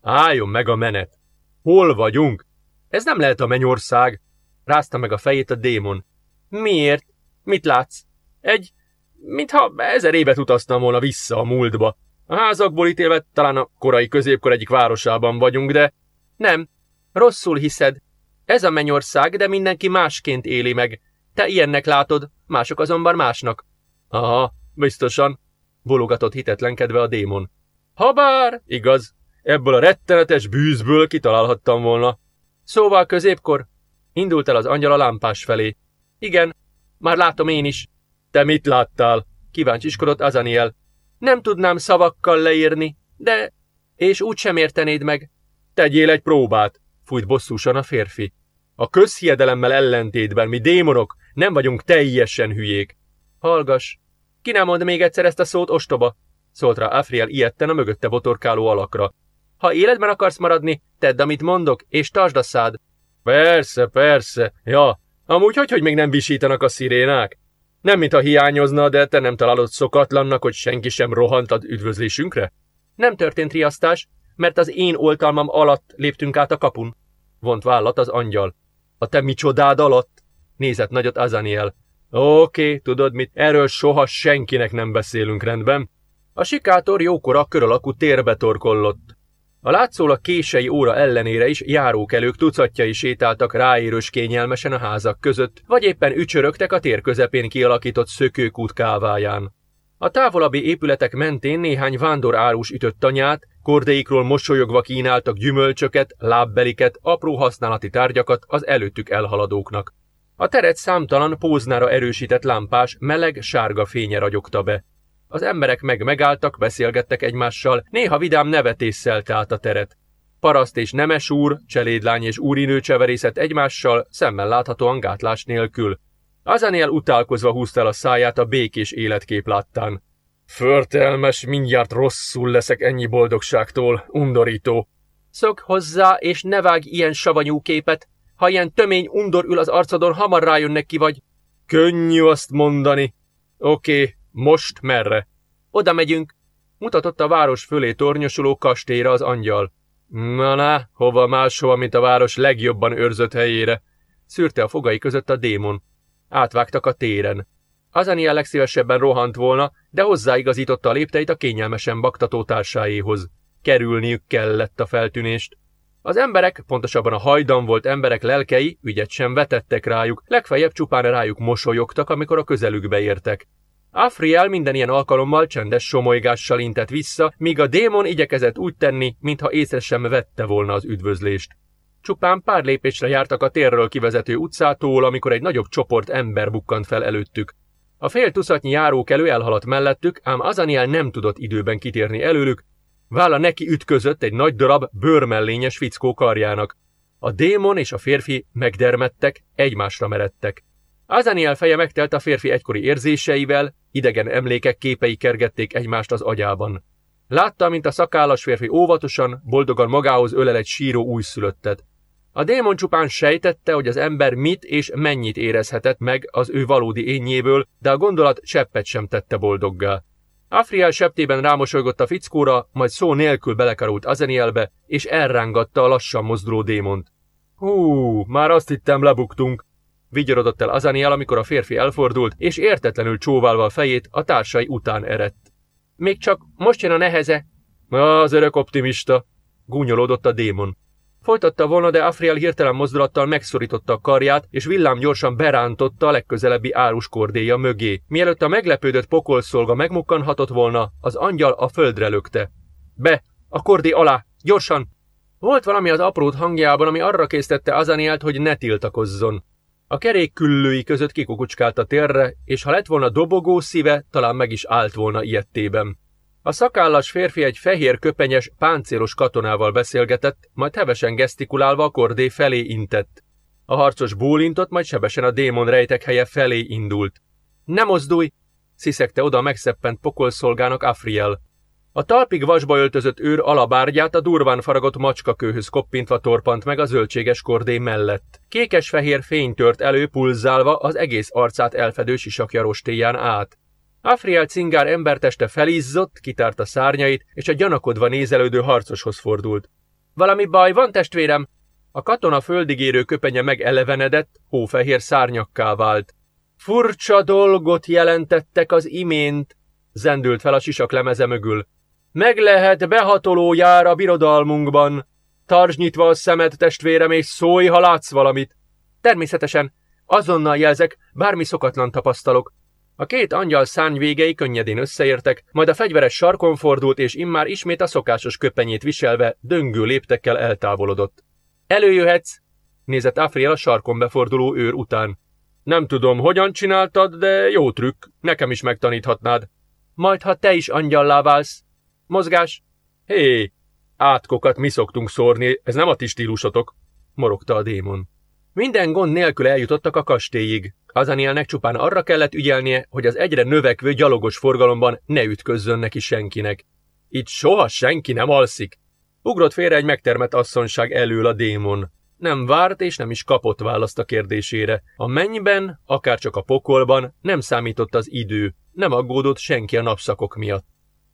Álljon meg a menet! Hol vagyunk? Ez nem lehet a mennyország. Rázta meg a fejét a démon. Miért? Mit látsz? Egy, mintha ezer évet utaztam volna vissza a múltba. A házakból ítélve talán a korai középkor egyik városában vagyunk, de... Nem, rosszul hiszed. Ez a mennyország, de mindenki másként éli meg. Te ilyennek látod, mások azonban másnak. Aha, biztosan, bologatott hitetlenkedve a démon. Habár, igaz, ebből a rettenetes bűzből kitalálhattam volna. Szóval középkor? Indult el az angyal a lámpás felé. Igen, már látom én is. Te mit láttál? Kíváncsiskodott Azaniel. Nem tudnám szavakkal leírni, de... És úgy sem értenéd meg. Tegyél egy próbát, fújt bosszúsan a férfi. A közhiedelemmel ellentétben mi démonok nem vagyunk teljesen hülyék. Hallgas, ki nem mond még egyszer ezt a szót, ostoba? Szólt rá Afriel ilyetten a mögötte botorkáló alakra. Ha életben akarsz maradni, tedd, amit mondok, és tartsd a szád. Persze, persze. Ja, amúgy hogy, hogy még nem visítanak a szirénák? Nem, mintha hiányozna, de te nem találod szokatlannak, hogy senki sem rohant az üdvözlésünkre? Nem történt riasztás, mert az én oltalmam alatt léptünk át a kapun. Vont vállat az angyal. A te micsodád alatt? Nézett nagyot Azaniel. Oké, okay, tudod mit, erről soha senkinek nem beszélünk rendben. A sikátor jókora kör alakú térbe torkollott. A látszólag kései óra ellenére is járókelők tucatjai sétáltak ráérős kényelmesen a házak között, vagy éppen ücsörögtek a tér közepén kialakított szökőkút káváján. A távolabbi épületek mentén néhány vándorárus ütött tanyát, kordéikról mosolyogva kínáltak gyümölcsöket, lábbeliket, apró használati tárgyakat az előttük elhaladóknak. A teret számtalan póznára erősített lámpás, meleg, sárga fénye ragyogta be. Az emberek meg megálltak, beszélgettek egymással, néha vidám nevetés szelte a teret. Paraszt és nemes úr, cselédlány és úrinő cseverészett egymással, szemmel láthatóan gátlás nélkül. Azanél utálkozva húzta el a száját a békés életkép láttán. Förtelmes, mindjárt rosszul leszek ennyi boldogságtól, undorító. Szok hozzá, és ne vág ilyen savanyú képet. Ha ilyen tömény undor ül az arcodon, hamar rájönnek ki vagy. Könnyű azt mondani. Oké, most merre? Oda megyünk. Mutatott a város fölé tornyosuló kastélyra az angyal. Na, na, hova máshova, mint a város legjobban őrzött helyére. Szűrte a fogai között a démon. Átvágtak a téren. Azaniel legszívesebben rohant volna, de hozzáigazította a lépteit a kényelmesen baktató társáéhoz. Kerülniük kellett a feltűnést. Az emberek, pontosabban a hajdan volt emberek lelkei ügyet sem vetettek rájuk, legfeljebb csupán rájuk mosolyogtak, amikor a közelükbe értek. Afriel minden ilyen alkalommal csendes somolygással intett vissza, míg a démon igyekezett úgy tenni, mintha észre sem vette volna az üdvözlést. Csupán pár lépésre jártak a térről kivezető utcától, amikor egy nagyobb csoport ember bukkant fel előttük. A fél tuszatnyi járókelő elhaladt mellettük, ám Azaniel nem tudott időben kitérni előlük, válla neki ütközött egy nagy darab bőrmellényes fickó karjának. A démon és a férfi megdermettek, egymásra meredtek. Azaniel feje megtelt a férfi egykori érzéseivel, idegen emlékek képei kergették egymást az agyában. Látta, mint a szakállas férfi óvatosan, boldogan magához ölel egy síró újszülöttet. A démon csupán sejtette, hogy az ember mit és mennyit érezhetett meg az ő valódi énjéből, de a gondolat seppet sem tette boldoggá. Afriel septében rámosolygott a fickóra, majd szó nélkül belekarult Azenielbe, és elrángatta a lassan mozduló démont. Hú, már azt hittem lebuktunk, vigyorodott el Azaniel, amikor a férfi elfordult, és értetlenül csóválva a fejét a társai után erett. Még csak most jön a neheze. Az örök optimista, gúnyolódott a démon. Folytatta volna, de Afriel hirtelen mozdulattal megszorította a karját, és villám gyorsan berántotta a legközelebbi árus kordéja mögé. Mielőtt a meglepődött pokolszolga megmukkanhatott volna, az angyal a földre lökte. Be, a kordé alá, gyorsan! Volt valami az aprót hangjában, ami arra késztette Azanielt, hogy ne tiltakozzon. A kerék küllői között kikukucskált a térre, és ha lett volna dobogó szíve, talán meg is állt volna ilyettében. A szakállas férfi egy fehér köpenyes, páncélos katonával beszélgetett, majd hevesen gesztikulálva a kordé felé intett. A harcos bólintott, majd sebesen a démon rejtek helye felé indult. Nem mozdulj! sziszegte oda a megszeppent pokolszolgának Afriel. A talpig vasba öltözött őr alabárgyát a durván faragott macskakőhöz koppintva torpant meg a zöldséges kordé mellett. Kékes-fehér fény tört elő pulzálva az egész arcát elfedő sisakja át. Afriel cingár emberteste felizzott, kitárta szárnyait, és a gyanakodva nézelődő harcoshoz fordult. Valami baj van, testvérem? A katona földigérő köpenye megelevenedett, hófehér szárnyakká vált. Furcsa dolgot jelentettek az imént, zendült fel a sisak lemeze mögül. Meg lehet behatoló jár a birodalmunkban. Tartsd nyitva a szemed, testvérem, és szólj, ha látsz valamit. Természetesen, azonnal jelzek, bármi szokatlan tapasztalok. A két angyal szárny végei könnyedén összeértek, majd a fegyveres sarkon fordult, és immár ismét a szokásos köpenyét viselve döngő léptekkel eltávolodott. Előjöhetsz, nézett Afriel a sarkon beforduló őr után. Nem tudom, hogyan csináltad, de jó trükk, nekem is megtaníthatnád. Majd, ha te is angyallá válsz. Mozgás? Hé, átkokat mi szoktunk szórni, ez nem a ti stílusotok, morogta a démon. Minden gond nélkül eljutottak a kastélyig. Azanielnek csupán arra kellett ügyelnie, hogy az egyre növekvő gyalogos forgalomban ne ütközzön neki senkinek. Itt soha senki nem alszik. Ugrott félre egy megtermett asszonyság elől a démon. Nem várt és nem is kapott választ a kérdésére. A mennyben, akár csak a pokolban nem számított az idő, nem aggódott senki a napszakok miatt.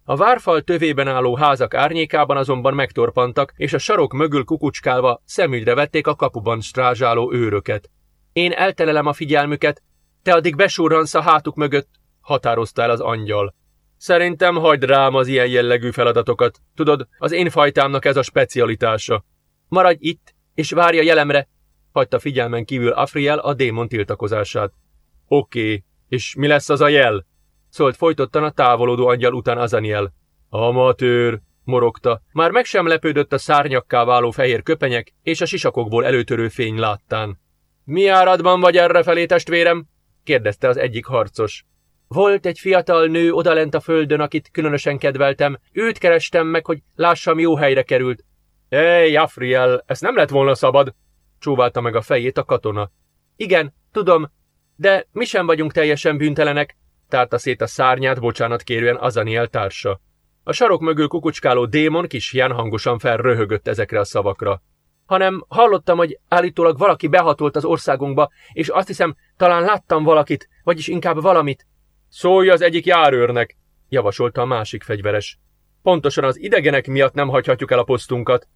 A várfal tövében álló házak árnyékában azonban megtorpantak, és a sarok mögül kukucskálva szemügyre vették a kapuban strázsáló őröket. Én eltelelem a figyelmüket, te addig besurransz a hátuk mögött, határozta el az angyal. Szerintem hagyd rám az ilyen jellegű feladatokat. Tudod, az én fajtámnak ez a specialitása. Maradj itt, és várja jelemre, hagyta figyelmen kívül Afriel a démon tiltakozását. Oké, okay. és mi lesz az a jel? Szólt folytottan a távolodó angyal után Azaniel. Amatőr, morogta. Már meg sem lepődött a szárnyakká váló fehér köpenyek és a sisakokból előtörő fény láttán. Mi áradban vagy errefelé, testvérem? kérdezte az egyik harcos. Volt egy fiatal nő odalent a földön, akit különösen kedveltem. Őt kerestem meg, hogy lássam, jó helyre került. Ej, Afriel, ezt nem lett volna szabad, csóválta meg a fejét a katona. Igen, tudom, de mi sem vagyunk teljesen bűntelenek, tárta szét a szárnyát bocsánat kérően Azaniel társa. A sarok mögül kukucskáló démon kis hián hangosan felröhögött ezekre a szavakra. Hanem hallottam, hogy állítólag valaki behatolt az országunkba, és azt hiszem, talán láttam valakit, vagyis inkább valamit. Szólj az egyik járőrnek, javasolta a másik fegyveres. Pontosan az idegenek miatt nem hagyhatjuk el a posztunkat.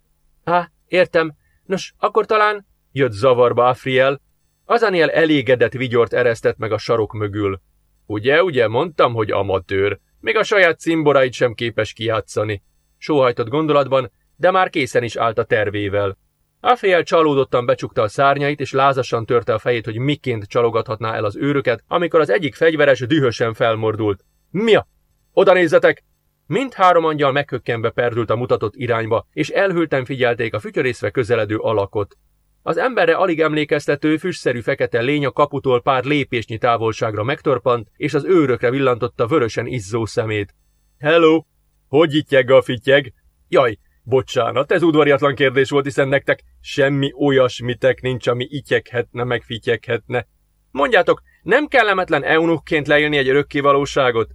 Há, értem. Nos, akkor talán... Jött zavarba Afriel. Azaniel elégedett vigyort eresztett meg a sarok mögül. Ugye, ugye, mondtam, hogy amatőr. Még a saját cimborait sem képes kijátszani. Sóhajtott gondolatban, de már készen is állt a tervével. Afriel csalódottan becsukta a szárnyait, és lázasan törte a fejét, hogy miként csalogathatná el az őröket, amikor az egyik fegyveres dühösen felmordult. Mia? Oda nézzetek! Mindhárom angyal meghökkenve perdült a mutatott irányba, és elhülten figyelték a fütyörészve közeledő alakot. Az emberre alig emlékeztető, füstszerű fekete lény a kaputól pár lépésnyi távolságra megtorpant, és az őrökre villantotta vörösen izzó szemét. Hello! Hogy ittyeg a fityeg? Jaj, bocsánat, ez udvariatlan kérdés volt, hiszen nektek semmi olyasmitek nincs, ami ityeghetne, meg fityeghetne. Mondjátok, nem kellemetlen eunukként leélni egy örökké valóságot?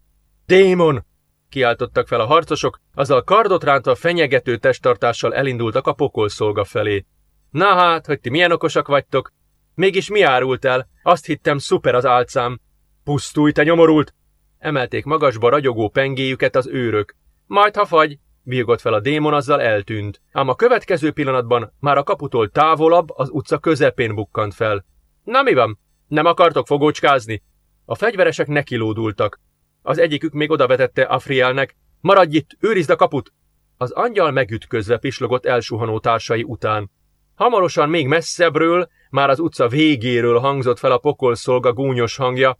Démon! kiáltottak fel a harcosok, azzal kardot rántva fenyegető testtartással elindultak a pokolszolga felé. Na hát, hogy ti milyen okosak vagytok? Mégis mi árult el? Azt hittem szuper az álcám. Pusztulj, te nyomorult! Emelték magasba ragyogó pengéjüket az őrök. Majd ha fagy, Vigott fel a démon, azzal eltűnt. Ám a következő pillanatban már a kaputól távolabb, az utca közepén bukkant fel. Na mi van? Nem akartok fogócskázni? A fegyveresek nekilódultak. Az egyikük még odavetette Afrielnek. Maradj itt, őrizd a kaput! Az angyal megütközve pislogott elsuhanó társai után. Hamarosan még messzebbről, már az utca végéről hangzott fel a pokolszolga gúnyos hangja.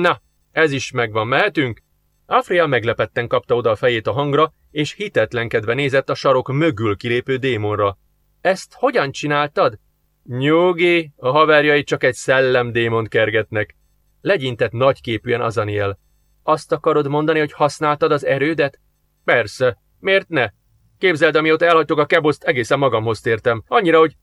Na, ez is megvan, mehetünk? Afriel meglepetten kapta oda a fejét a hangra, és hitetlenkedve nézett a sarok mögül kilépő démonra. Ezt hogyan csináltad? Nyugi, a haverjai csak egy szellemdémont kergetnek. Legyintett nagyképűen Azaniel. Azt akarod mondani, hogy használtad az erődet? Persze, miért ne? Képzeld, amióta elhagytok a keboszt, egészen magamhoz tértem. Annyira, hogy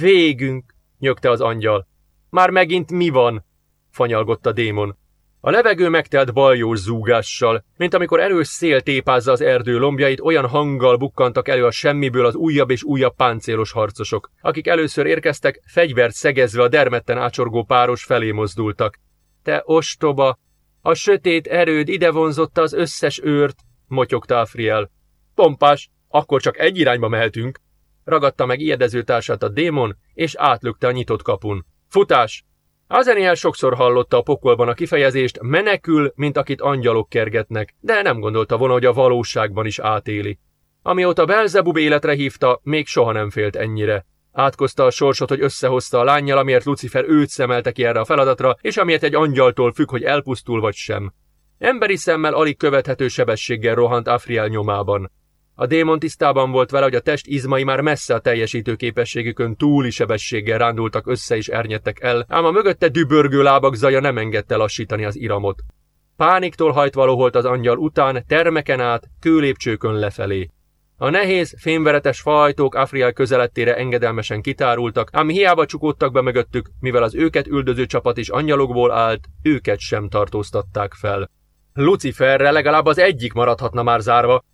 végünk, nyögte az angyal. Már megint mi van? fanyalgott a démon. A levegő megtelt baljós zúgással, mint amikor erős szél tépázza az erdő lombjait, olyan hanggal bukkantak elő a semmiből az újabb és újabb páncélos harcosok, akik először érkeztek, fegyvert szegezve a dermetten ácsorgó páros felé mozdultak. Te ostoba! A sötét erőd ide vonzotta az összes őrt, motyogta Afriel. Pompás, akkor csak egy irányba mehetünk. ragadta meg ijedező társát a démon, és átlökte a nyitott kapun. Futás! Azeniel sokszor hallotta a pokolban a kifejezést, menekül, mint akit angyalok kergetnek, de nem gondolta volna, hogy a valóságban is átéli. Amióta Belzebub életre hívta, még soha nem félt ennyire. Átkozta a sorsot, hogy összehozta a lányjal, amiért Lucifer őt szemelte ki erre a feladatra, és amiért egy angyaltól függ, hogy elpusztul vagy sem. Emberi szemmel alig követhető sebességgel rohant Afriel nyomában. A démon tisztában volt vele, hogy a test izmai már messze a teljesítő képességükön túli sebességgel rándultak össze és ernyedtek el, ám a mögötte dübörgő lábak zaja nem engedte lassítani az iramot. Pániktól hajtva loholt az angyal után, termeken át, kőlépcsőkön lefelé. A nehéz, fémveretes faajtók Afriel közelettére engedelmesen kitárultak, ám hiába csukódtak be mögöttük, mivel az őket üldöző csapat is angyalokból állt, őket sem tartóztatták fel. Luciferre legalább az egyik maradhatna már zárva,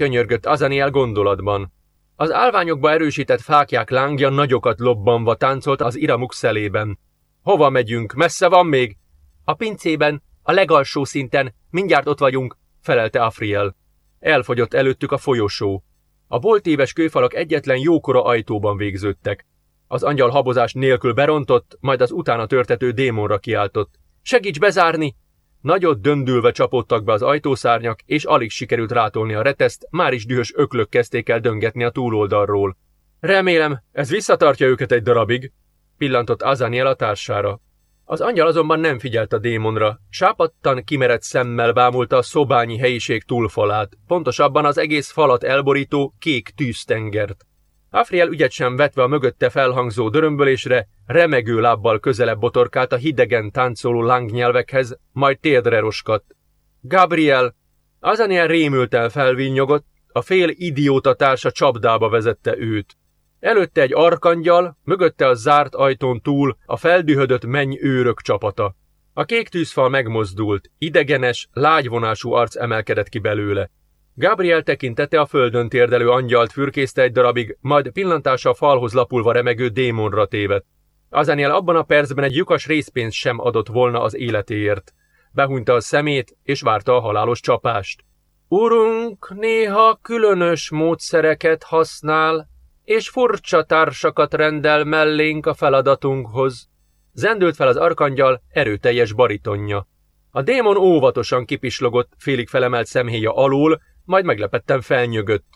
könyörgött Azaniel gondolatban. Az álványokba erősített fákják lángja nagyokat lobbanva táncolt az iramuk szelében. Hova megyünk? Messze van még? A pincében, a legalsó szinten, mindjárt ott vagyunk, felelte Afriel. Elfogyott előttük a folyosó. A boltéves kőfalak egyetlen jókora ajtóban végződtek. Az angyal habozás nélkül berontott, majd az utána törtető démonra kiáltott. Segíts bezárni! Nagyot döndülve csapódtak be az ajtószárnyak, és alig sikerült rátolni a reteszt, már is dühös öklök kezdték el döngetni a túloldalról. Remélem, ez visszatartja őket egy darabig, pillantott Azaniel a társára. Az angyal azonban nem figyelt a démonra, sápadtan kimerett szemmel bámulta a szobányi helyiség túlfalát, pontosabban az egész falat elborító kék tűztengert. Afriel ügyet sem vetve a mögötte felhangzó dörömbölésre, remegő lábbal közelebb botorkált a hidegen táncoló lángnyelvekhez, majd térdre roskadt. Gabriel! Azaniel rémülten felvinnyogott, a fél idióta társa csapdába vezette őt. Előtte egy arkangyal, mögötte a zárt ajtón túl a feldühödött menny őrök csapata. A kék tűzfal megmozdult, idegenes, lágyvonású arc emelkedett ki belőle. Gabriel tekintete a földön térdelő angyalt fürkészte egy darabig, majd pillantása a falhoz lapulva remegő démonra tévedt. Azaniel abban a percben egy lyukas részpénzt sem adott volna az életéért. Behunyta a szemét, és várta a halálos csapást. Urunk néha különös módszereket használ, és furcsa társakat rendel mellénk a feladatunkhoz. Zendült fel az arkangyal erőteljes baritonja. A démon óvatosan kipislogott, félig felemelt szemhéja alul, majd meglepetten felnyögött.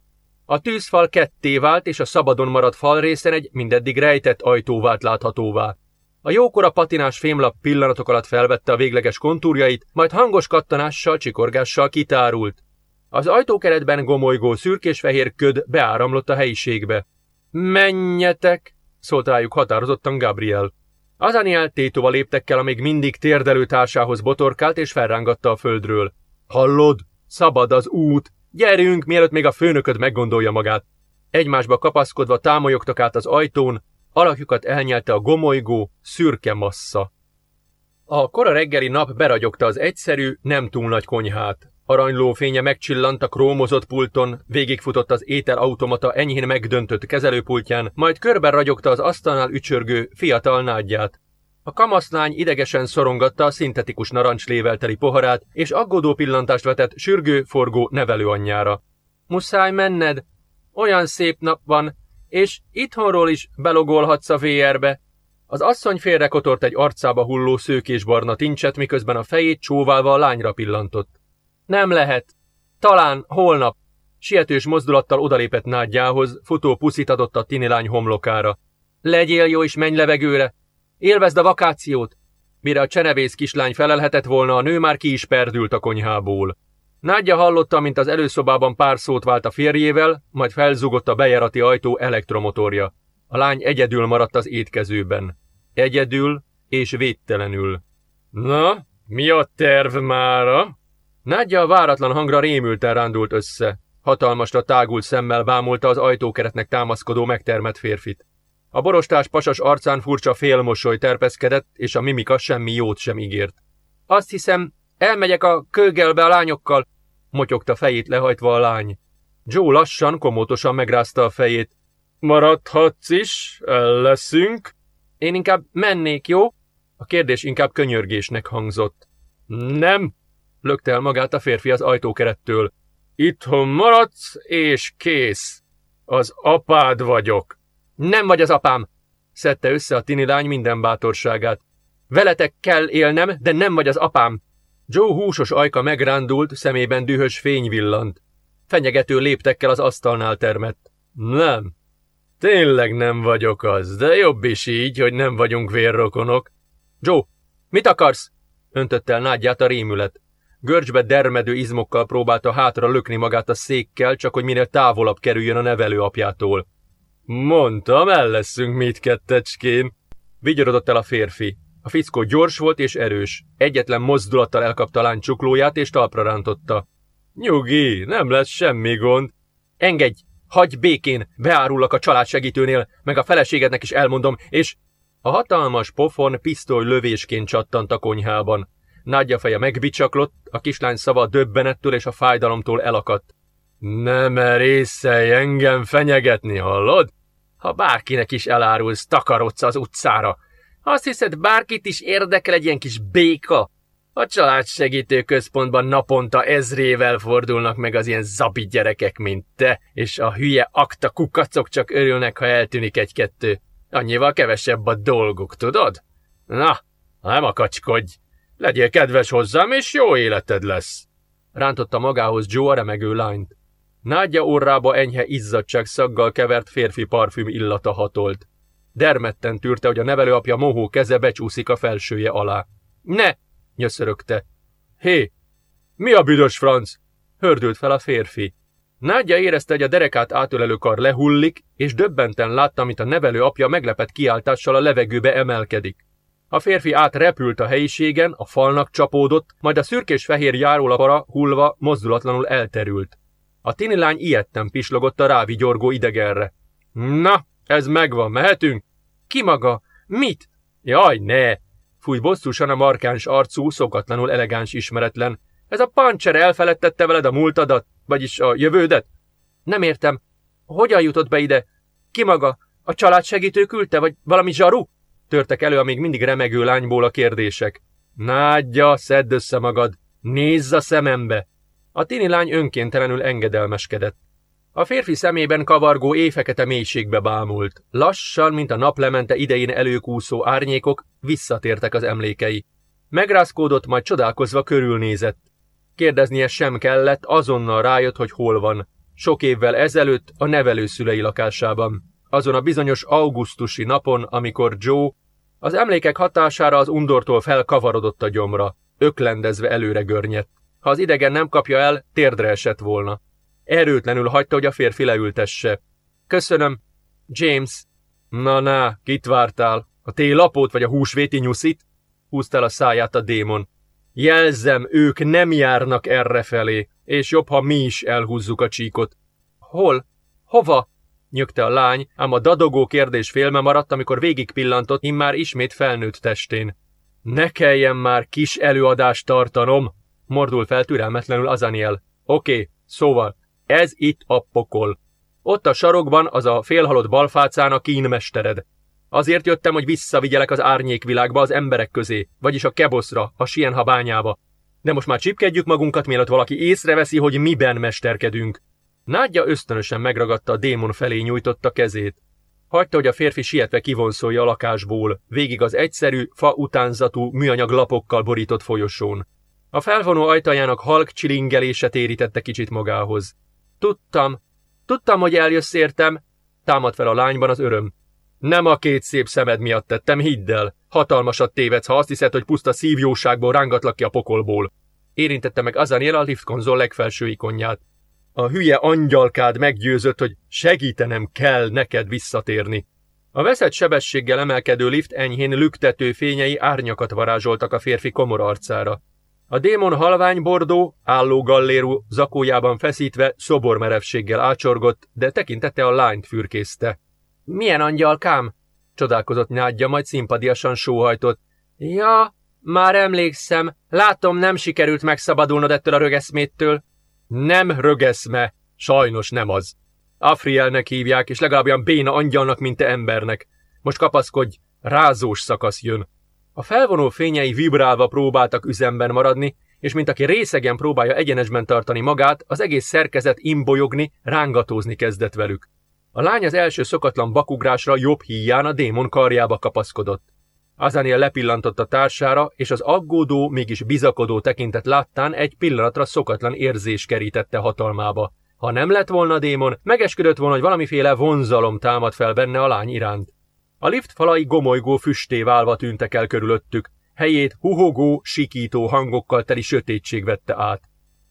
A tűzfal ketté vált, és a szabadon maradt falrészen egy mindeddig rejtett ajtó vált láthatóvá. A jókora patinás fémlap pillanatok alatt felvette a végleges kontúrjait, majd hangos kattanással, csikorgással kitárult. Az ajtókeretben gomolygó szürkés-fehér köd beáramlott a helyiségbe. Menjetek! szólt rájuk határozottan Gabriel. Azaniel tétova léptekkel a még mindig térdelő társához botorkált és felrángatta a földről. Hallod? Szabad az út! Gyerünk, mielőtt még a főnököd meggondolja magát! Egymásba kapaszkodva támolyogtak át az ajtón, alakjukat elnyelte a gomolygó, szürke massza. A kora reggeli nap beragyogta az egyszerű, nem túl nagy konyhát. Aranyló fénye megcsillant a krómozott pulton, végigfutott az ételautomata enyhén megdöntött kezelőpultján, majd körben ragyogta az asztalnál ücsörgő, fiatal nádját. A kamaszlány idegesen szorongatta a szintetikus narancslével teli poharát, és aggódó pillantást vetett sürgő, forgó nevelőanyjára. Muszáj menned, olyan szép nap van, és itthonról is belogolhatsz a VR-be. Az asszony félrekotort egy arcába hulló szőkésbarna tincset, miközben a fejét csóválva a lányra pillantott. Nem lehet. Talán holnap. Sietős mozdulattal odalépett nádjához, futó puszit adott a tinilány homlokára. Legyél jó és menj levegőre. Élvezd a vakációt. Mire a csenevész kislány felelhetett volna, a nő már ki is perdült a konyhából. Nádja hallotta, mint az előszobában pár szót vált a férjével, majd felzugott a bejárati ajtó elektromotorja. A lány egyedül maradt az étkezőben. Egyedül és védtelenül. Na, mi a terv mára? Nádja a váratlan hangra rémülten rándult össze. Hatalmasra tágult szemmel bámulta az ajtókeretnek támaszkodó megtermett férfit. A borostás pasas arcán furcsa félmosoly terpeszkedett, és a mimika semmi jót sem ígért. Azt hiszem, elmegyek a kögelbe a lányokkal, motyogta fejét lehajtva a lány. Joe lassan, komótosan megrázta a fejét. Maradhatsz is, el leszünk. Én inkább mennék, jó? A kérdés inkább könyörgésnek hangzott. Nem, lökte el magát a férfi az ajtókerettől. Itthon maradsz, és kész. Az apád vagyok. Nem vagy az apám, szedte össze a tini lány minden bátorságát. Veletek kell élnem, de nem vagy az apám. Joe húsos ajka megrándult, szemében dühös fény villant. Fenyegető léptekkel az asztalnál termett. Nem. Tényleg nem vagyok az, de jobb is így, hogy nem vagyunk vérrokonok. Joe, mit akarsz? Öntött el nádját a rémület. Görcsbe dermedő izmokkal próbálta hátra lökni magát a székkel, csak hogy minél távolabb kerüljön a nevelőapjától. Mondtam, el leszünk mit. Vigyorodott el a férfi. A fickó gyors volt és erős. Egyetlen mozdulattal elkapta lány csuklóját és talpra rántotta. Nyugi, nem lesz semmi gond. Engedj, hagyj békén, beárullak a családsegítőnél, meg a feleségednek is elmondom, és... A hatalmas pofon pisztoly lövésként csattant a konyhában. Nagyja feje megbicsaklott, a kislány szava döbbenettől és a fájdalomtól elakadt. Nem merészelj engem fenyegetni, hallod? Ha bárkinek is elárulsz, takarodsz az utcára. Azt hiszed, bárkit is érdekel egy ilyen kis béka? A családsegítő központban naponta ezrével fordulnak meg az ilyen zabi gyerekek, mint te, és a hülye akta kukacok csak örülnek, ha eltűnik egy-kettő. Annyival kevesebb a dolguk, tudod? Na, nem akacskodj! Legyél kedves hozzám, és jó életed lesz! Rántotta magához Joe a remegő lányt. Nádja orrába enyhe izzadság szaggal kevert férfi parfüm illata hatolt. Dermetten tűrte, hogy a nevelőapja mohó keze becsúszik a felsője alá. Ne! nyöszörögte. Hé! Mi a büdös franc? Hördült fel a férfi. Nádja érezte, hogy a derekát átölelő kar lehullik, és döbbenten látta, amit a nevelő apja meglepett kiáltással a levegőbe emelkedik. A férfi átrepült a helyiségen, a falnak csapódott, majd a szürkés-fehér járólapara hullva mozdulatlanul elterült. A tini lány ilyetten pislogott a rávigyorgó idegenre. Na, ez megvan, mehetünk? Ki maga? Mit? Jaj, ne! Fúj bosszúsan a markáns arcú, szokatlanul elegáns ismeretlen. Ez a pancser elfeledtette veled a múltadat, vagyis a jövődet? Nem értem. Hogyan jutott be ide? Ki maga? A család segítő küldte, vagy valami zsaru? Törtek elő a még mindig remegő lányból a kérdések. Nádja, szedd össze magad! Nézz a szemembe! A tini lány önkéntelenül engedelmeskedett. A férfi szemében kavargó éjfekete mélységbe bámult. Lassan, mint a naplemente idején előkúszó árnyékok, visszatértek az emlékei. Megrázkódott, majd csodálkozva körülnézett. Kérdeznie sem kellett, azonnal rájött, hogy hol van. Sok évvel ezelőtt a nevelőszülei lakásában. Azon a bizonyos augusztusi napon, amikor Joe az emlékek hatására az undortól felkavarodott a gyomra, öklendezve előre görnyett. Ha az idegen nem kapja el, térdre esett volna. Erőtlenül hagyta, hogy a férfi leültesse. Köszönöm. James. Na-na, kit vártál? A télapót vagy a húsvéti nyuszit? Húzta el a száját a démon. Jelzem, ők nem járnak errefelé, és jobb, ha mi is elhúzzuk a csíkot. Hol? Hova? nyögte a lány, ám a dadogó kérdés félme maradt, amikor végig pillantott immár ismét felnőtt testén. Ne kelljen már kis előadást tartanom, mordul fel türelmetlenül Azaniel. Oké, szóval, ez itt a pokol. Ott a sarokban az a félhalott balfácán a kínmestered. Azért jöttem, hogy visszavigyelek az árnyékvilágba az emberek közé, vagyis a keboszra, a sienha bányába. De most már csipkedjük magunkat, mielőtt valaki észreveszi, hogy miben mesterkedünk. Nádja ösztönösen megragadta a démon felé nyújtotta kezét. Hagyta, hogy a férfi sietve kivonszolja a lakásból, végig az egyszerű, fa utánzatú, műanyag lapokkal borított folyosón. A felvonó ajtajának halk csilingelése térítette kicsit magához. Tudtam, tudtam, hogy eljössz értem, támad fel a lányban az öröm. Nem a két szép szemed miatt tettem, hidd el. Hatalmasat tévedsz, ha azt hiszed, hogy puszta szívjóságból rángatlak ki a pokolból. Érintette meg Azaniel a liftkonzol legfelső ikonját. A hülye angyalkád meggyőzött, hogy segítenem kell neked visszatérni. A veszett sebességgel emelkedő lift enyhén lüktető fényei árnyakat varázsoltak a férfi komor arcára. A démon halvány bordó, álló gallérú, zakójában feszítve szobormerevséggel ácsorgott, de tekintette a lányt fürkészte. Milyen angyalkám? Csodálkozott nyádja, majd szimpadiasan sóhajtott. Ja, már emlékszem, látom nem sikerült megszabadulnod ettől a rögeszméttől. Nem rögeszme, sajnos nem az. Afrielnek hívják, és legalább olyan béna angyalnak, mint te embernek. Most kapaszkodj, rázós szakasz jön. A felvonó fényei vibrálva próbáltak üzemben maradni, és mint aki részegen próbálja egyenesben tartani magát, az egész szerkezet imbolyogni, rángatózni kezdett velük. A lány az első szokatlan bakugrásra jobb híján a démon karjába kapaszkodott. Azaniel lepillantott a társára, és az aggódó, mégis bizakodó tekintet láttán egy pillanatra szokatlan érzés kerítette hatalmába. Ha nem lett volna démon, megesküdött volna, hogy valamiféle vonzalom támad fel benne a lány iránt. A lift falai gomolygó füsté válva tűntek el körülöttük, helyét huhogó, sikító hangokkal teli sötétség vette át.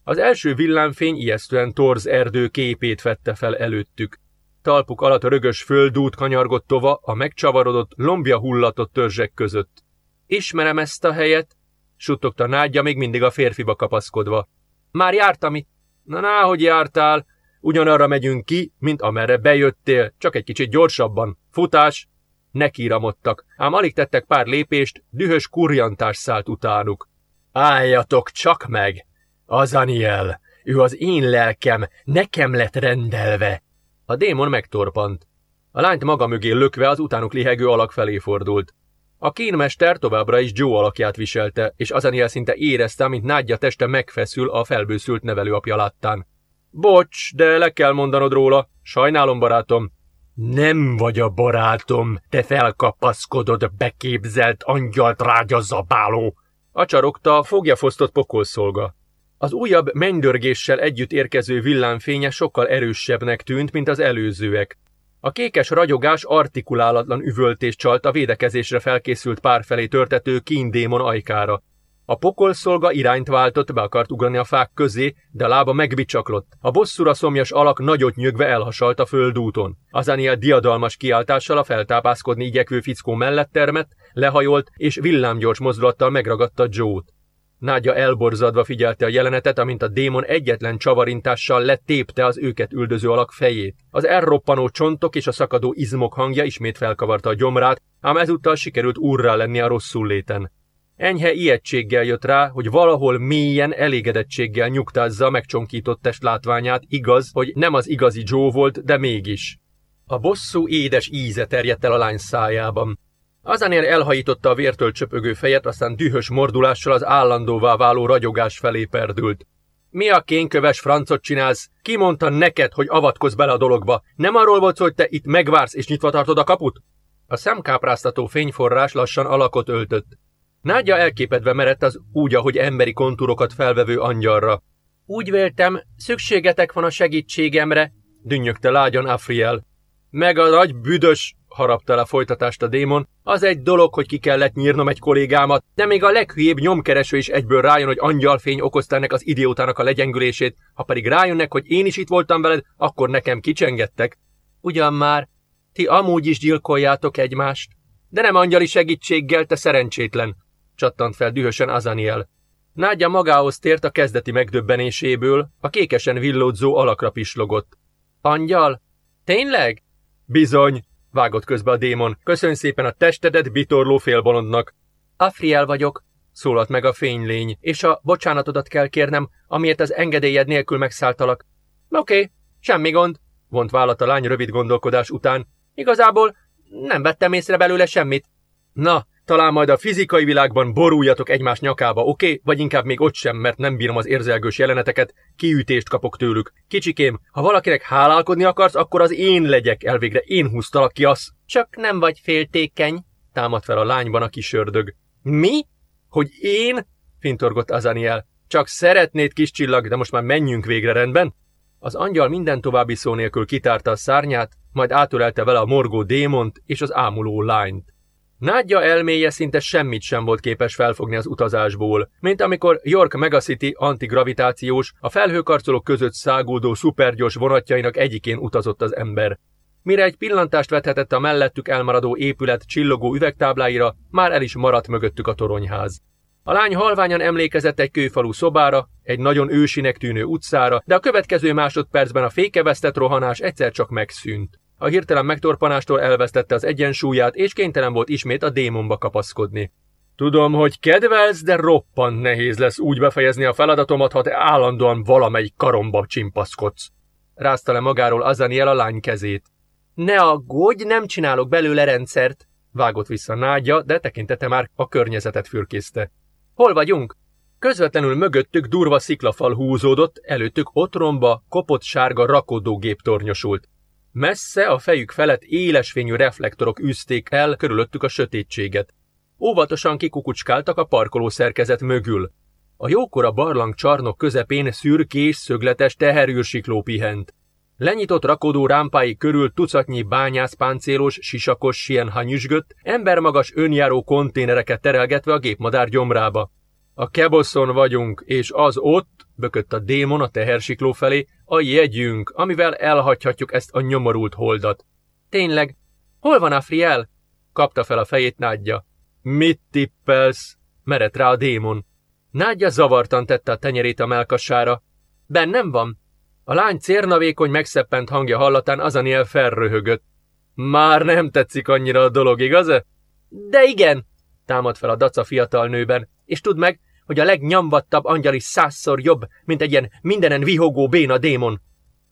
Az első villámfény ijesztően torz erdő képét vette fel előttük. Talpuk alatt a rögös földút kanyargott tova a megcsavarodott, lombja hullatott törzsek között. Ismerem ezt a helyet, suttogta nádja még mindig a férfiba kapaszkodva. Már jártam itt. Na, ná, hogy jártál? Ugyanarra megyünk ki, mint amerre bejöttél, csak egy kicsit gyorsabban. Futás! Nekiramodtak, ám alig tettek pár lépést, dühös kurjantás szállt utánuk. Álljatok csak meg! Azaniel, ő az én lelkem, nekem lett rendelve. A démon megtorpant. A lányt maga mögé lökve az utánuk lihegő alak felé fordult. A kínmester továbbra is Joe alakját viselte, és Azaniel szinte érezte, mint nádja teste megfeszül a felbőszült nevelőapja láttán. Bocs, de le kell mondanod róla. Sajnálom, barátom. Nem vagy a barátom, te felkapaszkodod, beképzelt angyalt rágya zabáló! Acsarogta a fogja fosztott pokolszolga. Az újabb mennydörgéssel együtt érkező villámfénye sokkal erősebbnek tűnt, mint az előzőek. A kékes ragyogás artikulálatlan üvöltést csalt a védekezésre felkészült pár felé törtető kíndémon ajkára. A pokolszolga irányt váltott, be akart ugrani a fák közé, de lába megbicsaklott. A bosszúra szomjas alak nagyot nyögve elhasalt a földúton. Azaniel diadalmas kiáltással a feltápászkodni igyekvő fickó mellett termett, lehajolt és villámgyors mozdulattal megragadta Joe-t. Nádja elborzadva figyelte a jelenetet, amint a démon egyetlen csavarintással letépte az őket üldöző alak fejét. Az elroppanó csontok és a szakadó izmok hangja ismét felkavarta a gyomrát, ám ezúttal sikerült úrrá lenni a rosszul léten. Enyhe ijegységgel jött rá, hogy valahol mélyen elégedettséggel nyugtázza a megcsonkított test látványát, igaz, hogy nem az igazi Joe volt, de mégis. A bosszú édes íze terjedt el a lány szájában. Azanér elhajította a vértől csöpögő fejet, aztán dühös mordulással az állandóvá váló ragyogás felé perdült. Mi a kénköves francot csinálsz? Ki mondta neked, hogy avatkozz bele a dologba? Nem arról volt hogy te itt megvársz és nyitva tartod a kaput? A szemkápráztató fényforrás lassan alakot öltött. Nádja elképedve merett az úgy, ahogy emberi kontúrokat felvevő angyalra. Úgy véltem, szükségetek van a segítségemre, dünnyögte lágyan Afriel. Meg a nagy büdös, harapta le folytatást a démon, az egy dolog, hogy ki kellett nyírnom egy kollégámat, de még a leghülyébb nyomkereső is egyből rájön, hogy angyalfény okozta ennek az idiótának a legyengülését, ha pedig rájönnek, hogy én is itt voltam veled, akkor nekem kicsengettek. Ugyan már, ti amúgy is gyilkoljátok egymást. De nem angyali segítséggel, te szerencsétlen, csattant fel dühösen Azaniel. Nádja magához tért a kezdeti megdöbbenéséből, a kékesen villódzó alakra pislogott. Angyal? Tényleg? Bizony, vágott közbe a démon. Köszönj szépen a testedet bitorló félbolondnak. Afriel vagyok, szólalt meg a fénylény, és a bocsánatodat kell kérnem, amiért az engedélyed nélkül megszálltalak. Oké, okay, semmi gond, vont vállat a lány rövid gondolkodás után. Igazából nem vettem észre belőle semmit. Na, talán majd a fizikai világban boruljatok egymás nyakába, oké? Okay? Vagy inkább még ott sem, mert nem bírom az érzelgős jeleneteket, kiütést kapok tőlük. Kicsikém, ha valakinek hálálkodni akarsz, akkor az én legyek, elvégre én húztalak ki az. Csak nem vagy féltékeny, támadt fel a lányban a kis ördög. Mi? Hogy én? fintorgott Azaniel. Csak szeretnéd kis csillag, de most már menjünk végre rendben? Az angyal minden további szó nélkül kitárta a szárnyát, majd átölelte vele a morgó démont és az ámuló lányt. Nádja elméje szinte semmit sem volt képes felfogni az utazásból, mint amikor York Megacity antigravitációs, a felhőkarcolók között száguldó szupergyors vonatjainak egyikén utazott az ember. Mire egy pillantást vethetett a mellettük elmaradó épület csillogó üvegtábláira, már el is maradt mögöttük a toronyház. A lány halványan emlékezett egy kőfalú szobára, egy nagyon ősinek tűnő utcára, de a következő másodpercben a fékevesztett rohanás egyszer csak megszűnt. A hirtelen megtorpanástól elvesztette az egyensúlyát, és kénytelen volt ismét a démonba kapaszkodni. Tudom, hogy kedvelsz, de roppant nehéz lesz úgy befejezni a feladatomat, ha te állandóan valamelyik karomba csimpaszkodsz. Rázta le magáról Azaniel a lány kezét. Ne aggódj, nem csinálok belőle rendszert, vágott vissza Nádja, de tekintete már a környezetet fürkészte. Hol vagyunk? Közvetlenül mögöttük durva sziklafal húzódott, előttük otromba, kopott sárga rakodógép tornyosult. Messze a fejük felett élesfényű reflektorok üzték el körülöttük a sötétséget. Óvatosan kikukucskáltak a parkoló szerkezet mögül. A jókora barlang csarnok közepén szürkés, szögletes teherűrsikló pihent. Lenyitott rakodó rámpái körül tucatnyi bányászpáncélos, sisakos sienha nyüzsgött, embermagas önjáró konténereket terelgetve a gépmadár gyomrába. A keboszon vagyunk, és az ott, bökött a démon a tehersikló felé, a jegyünk, amivel elhagyhatjuk ezt a nyomorult holdat. Tényleg? Hol van Afriel? Kapta fel a fejét nádja. Mit tippelsz? Merett rá a démon. Nádja zavartan tette a tenyerét a melkassára. Bennem van? A lány cérnavékony megszeppent hangja hallatán Azaniel felröhögött. Már nem tetszik annyira a dolog, igaz-e? De igen, támad fel a daca fiatal nőben, és tudd meg, hogy a legnyamvattabb angyal is százszor jobb, mint egy ilyen mindenen vihogó béna démon.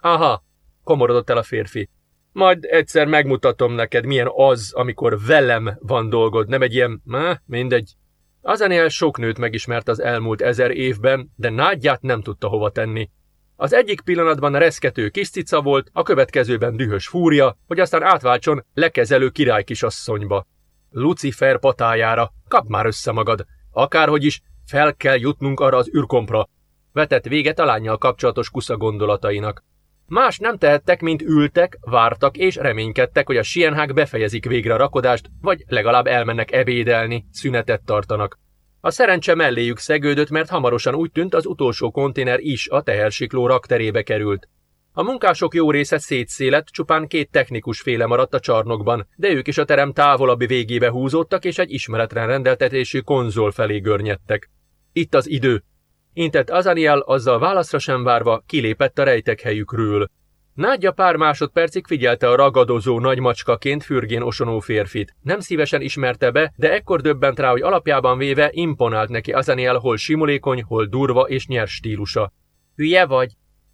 Aha, komorodott el a férfi. Majd egyszer megmutatom neked, milyen az, amikor velem van dolgod, nem egy ilyen, má, mindegy. Azanél sok nőt megismert az elmúlt ezer évben, de nádját nem tudta hova tenni. Az egyik pillanatban reszkető kis cica volt, a következőben dühös fúria, hogy aztán átváltson lekezelő király kisasszonyba. Lucifer patájára, kap már össze magad. Akárhogy is, fel kell jutnunk arra az űrkompra. Vetett véget a lányjal kapcsolatos kusza gondolatainak. Más nem tehettek, mint ültek, vártak és reménykedtek, hogy a sienhák befejezik végre a rakodást, vagy legalább elmennek ebédelni, szünetet tartanak. A szerencse melléjük szegődött, mert hamarosan úgy tűnt, az utolsó konténer is a tehersikló rakterébe került. A munkások jó része szétszélet, csupán két technikus féle maradt a csarnokban, de ők is a terem távolabbi végébe húzódtak, és egy ismeretlen rendeltetésű konzol felé görnyedtek. Itt az idő. Intett Azaniel azzal válaszra sem várva kilépett a rejtek helyükről. Nádja pár másodpercig figyelte a ragadozó nagy macskaként fürgén osonó férfit. Nem szívesen ismerte be, de ekkor döbbent rá, hogy alapjában véve imponált neki Azaniel hol simulékony, hol durva és nyers stílusa. Hülye vagy?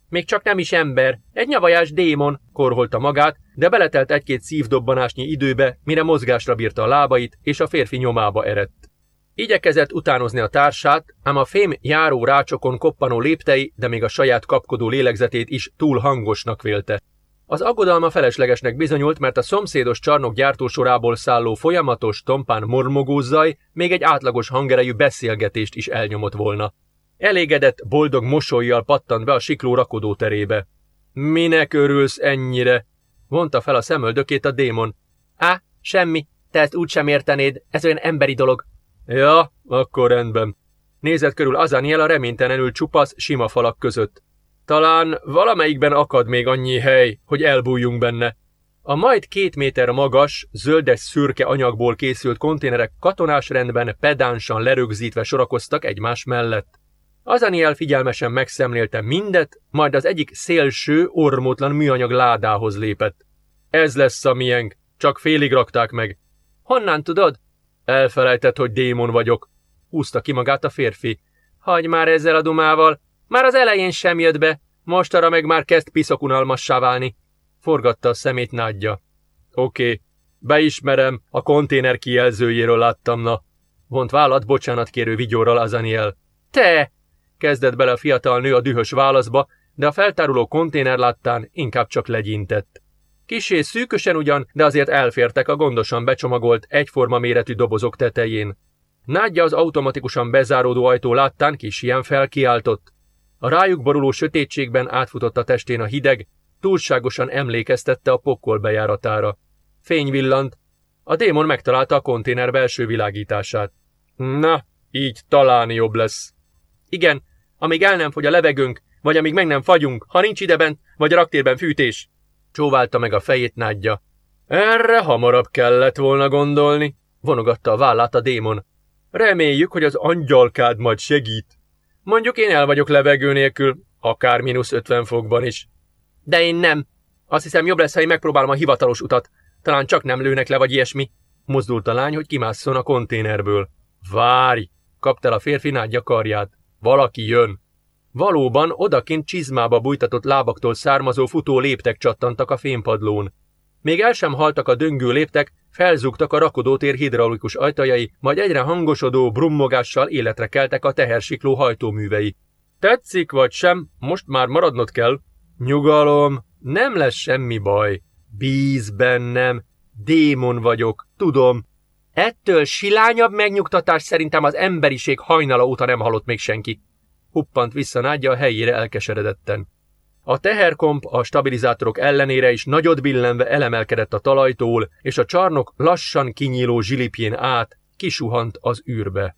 Még csak nem is ember, egy nyavajás démon, korholta magát, de beletelt egy-két szívdobbanásnyi időbe, mire mozgásra bírta a lábait, és a férfi nyomába erett. Igyekezett utánozni a társát, ám a fém járó rácsokon koppanó léptei, de még a saját kapkodó lélegzetét is túl hangosnak vélte. Az aggodalma feleslegesnek bizonyult, mert a szomszédos csarnok gyártósorából szálló folyamatos, tompán mormogó zaj még egy átlagos hangerejű beszélgetést is elnyomott volna. Elégedett, boldog mosolyjal pattant be a sikló rakodó terébe. Minek örülsz ennyire? vonta fel a szemöldökét a démon. Á, semmi, te ezt úgy sem értenéd, ez olyan emberi dolog. Ja, akkor rendben. Nézett körül Azaniel a reménytelenül csupasz, sima falak között. Talán valamelyikben akad még annyi hely, hogy elbújjunk benne. A majd két méter magas, zöldes szürke anyagból készült konténerek katonás rendben pedánsan lerögzítve sorakoztak egymás mellett. Azaniel figyelmesen megszemlélte mindet, majd az egyik szélső, ormótlan műanyag ládához lépett. Ez lesz a miénk, csak félig rakták meg. Honnan tudod? Elfelejtett, hogy démon vagyok. Húzta ki magát a férfi. Hagy már ezzel a dumával. Már az elején sem jött be, mostanra meg már kezd piszakunalmassá válni. Forgatta a szemét nádja. Oké, beismerem, a konténer kijelzőjéről láttam, na. Vont vállat bocsánat kérő vigyorral Azaniel. Te! Kezdett bele a fiatal nő a dühös válaszba, de a feltáruló konténer láttán inkább csak legyintett. Kisé szűkösen ugyan, de azért elfértek a gondosan becsomagolt, egyforma méretű dobozok tetején. Nádja az automatikusan bezáródó ajtó láttán kis ilyen felkiáltott. A rájuk boruló sötétségben átfutott a testén a hideg, túlságosan emlékeztette a pokol bejáratára. Fény villant. A démon megtalálta a konténer belső világítását. Na, így talán jobb lesz. Igen, amíg el nem fogy a levegőnk, vagy amíg meg nem fagyunk, ha nincs ideben, vagy a raktérben fűtés. Csóválta meg a fejét nádja. Erre hamarabb kellett volna gondolni, vonogatta a vállát a démon. Reméljük, hogy az angyalkád majd segít. Mondjuk én el vagyok levegő nélkül, akár mínusz ötven fokban is. De én nem. Azt hiszem jobb lesz, ha én megpróbálom a hivatalos utat. Talán csak nem lőnek le, vagy ilyesmi. Mozdult a lány, hogy kimásszon a konténerből. Várj! Kapta a férfi nádja karját. Valaki jön. Valóban odakint csizmába bújtatott lábaktól származó futó léptek csattantak a fémpadlón. Még el sem haltak a döngő léptek, felzúgtak a rakodótér hidraulikus ajtajai, majd egyre hangosodó brummogással életre keltek a tehersikló hajtóművei. Tetszik vagy sem, most már maradnod kell. Nyugalom, nem lesz semmi baj. Bíz bennem, démon vagyok, tudom. Ettől silányabb megnyugtatás szerintem az emberiség hajnala óta nem halott még senki. Huppant vissza Nádja a helyére elkeseredetten. A teherkomp a stabilizátorok ellenére is nagyot billenve elemelkedett a talajtól, és a csarnok lassan kinyíló zsilipjén át kisuhant az űrbe.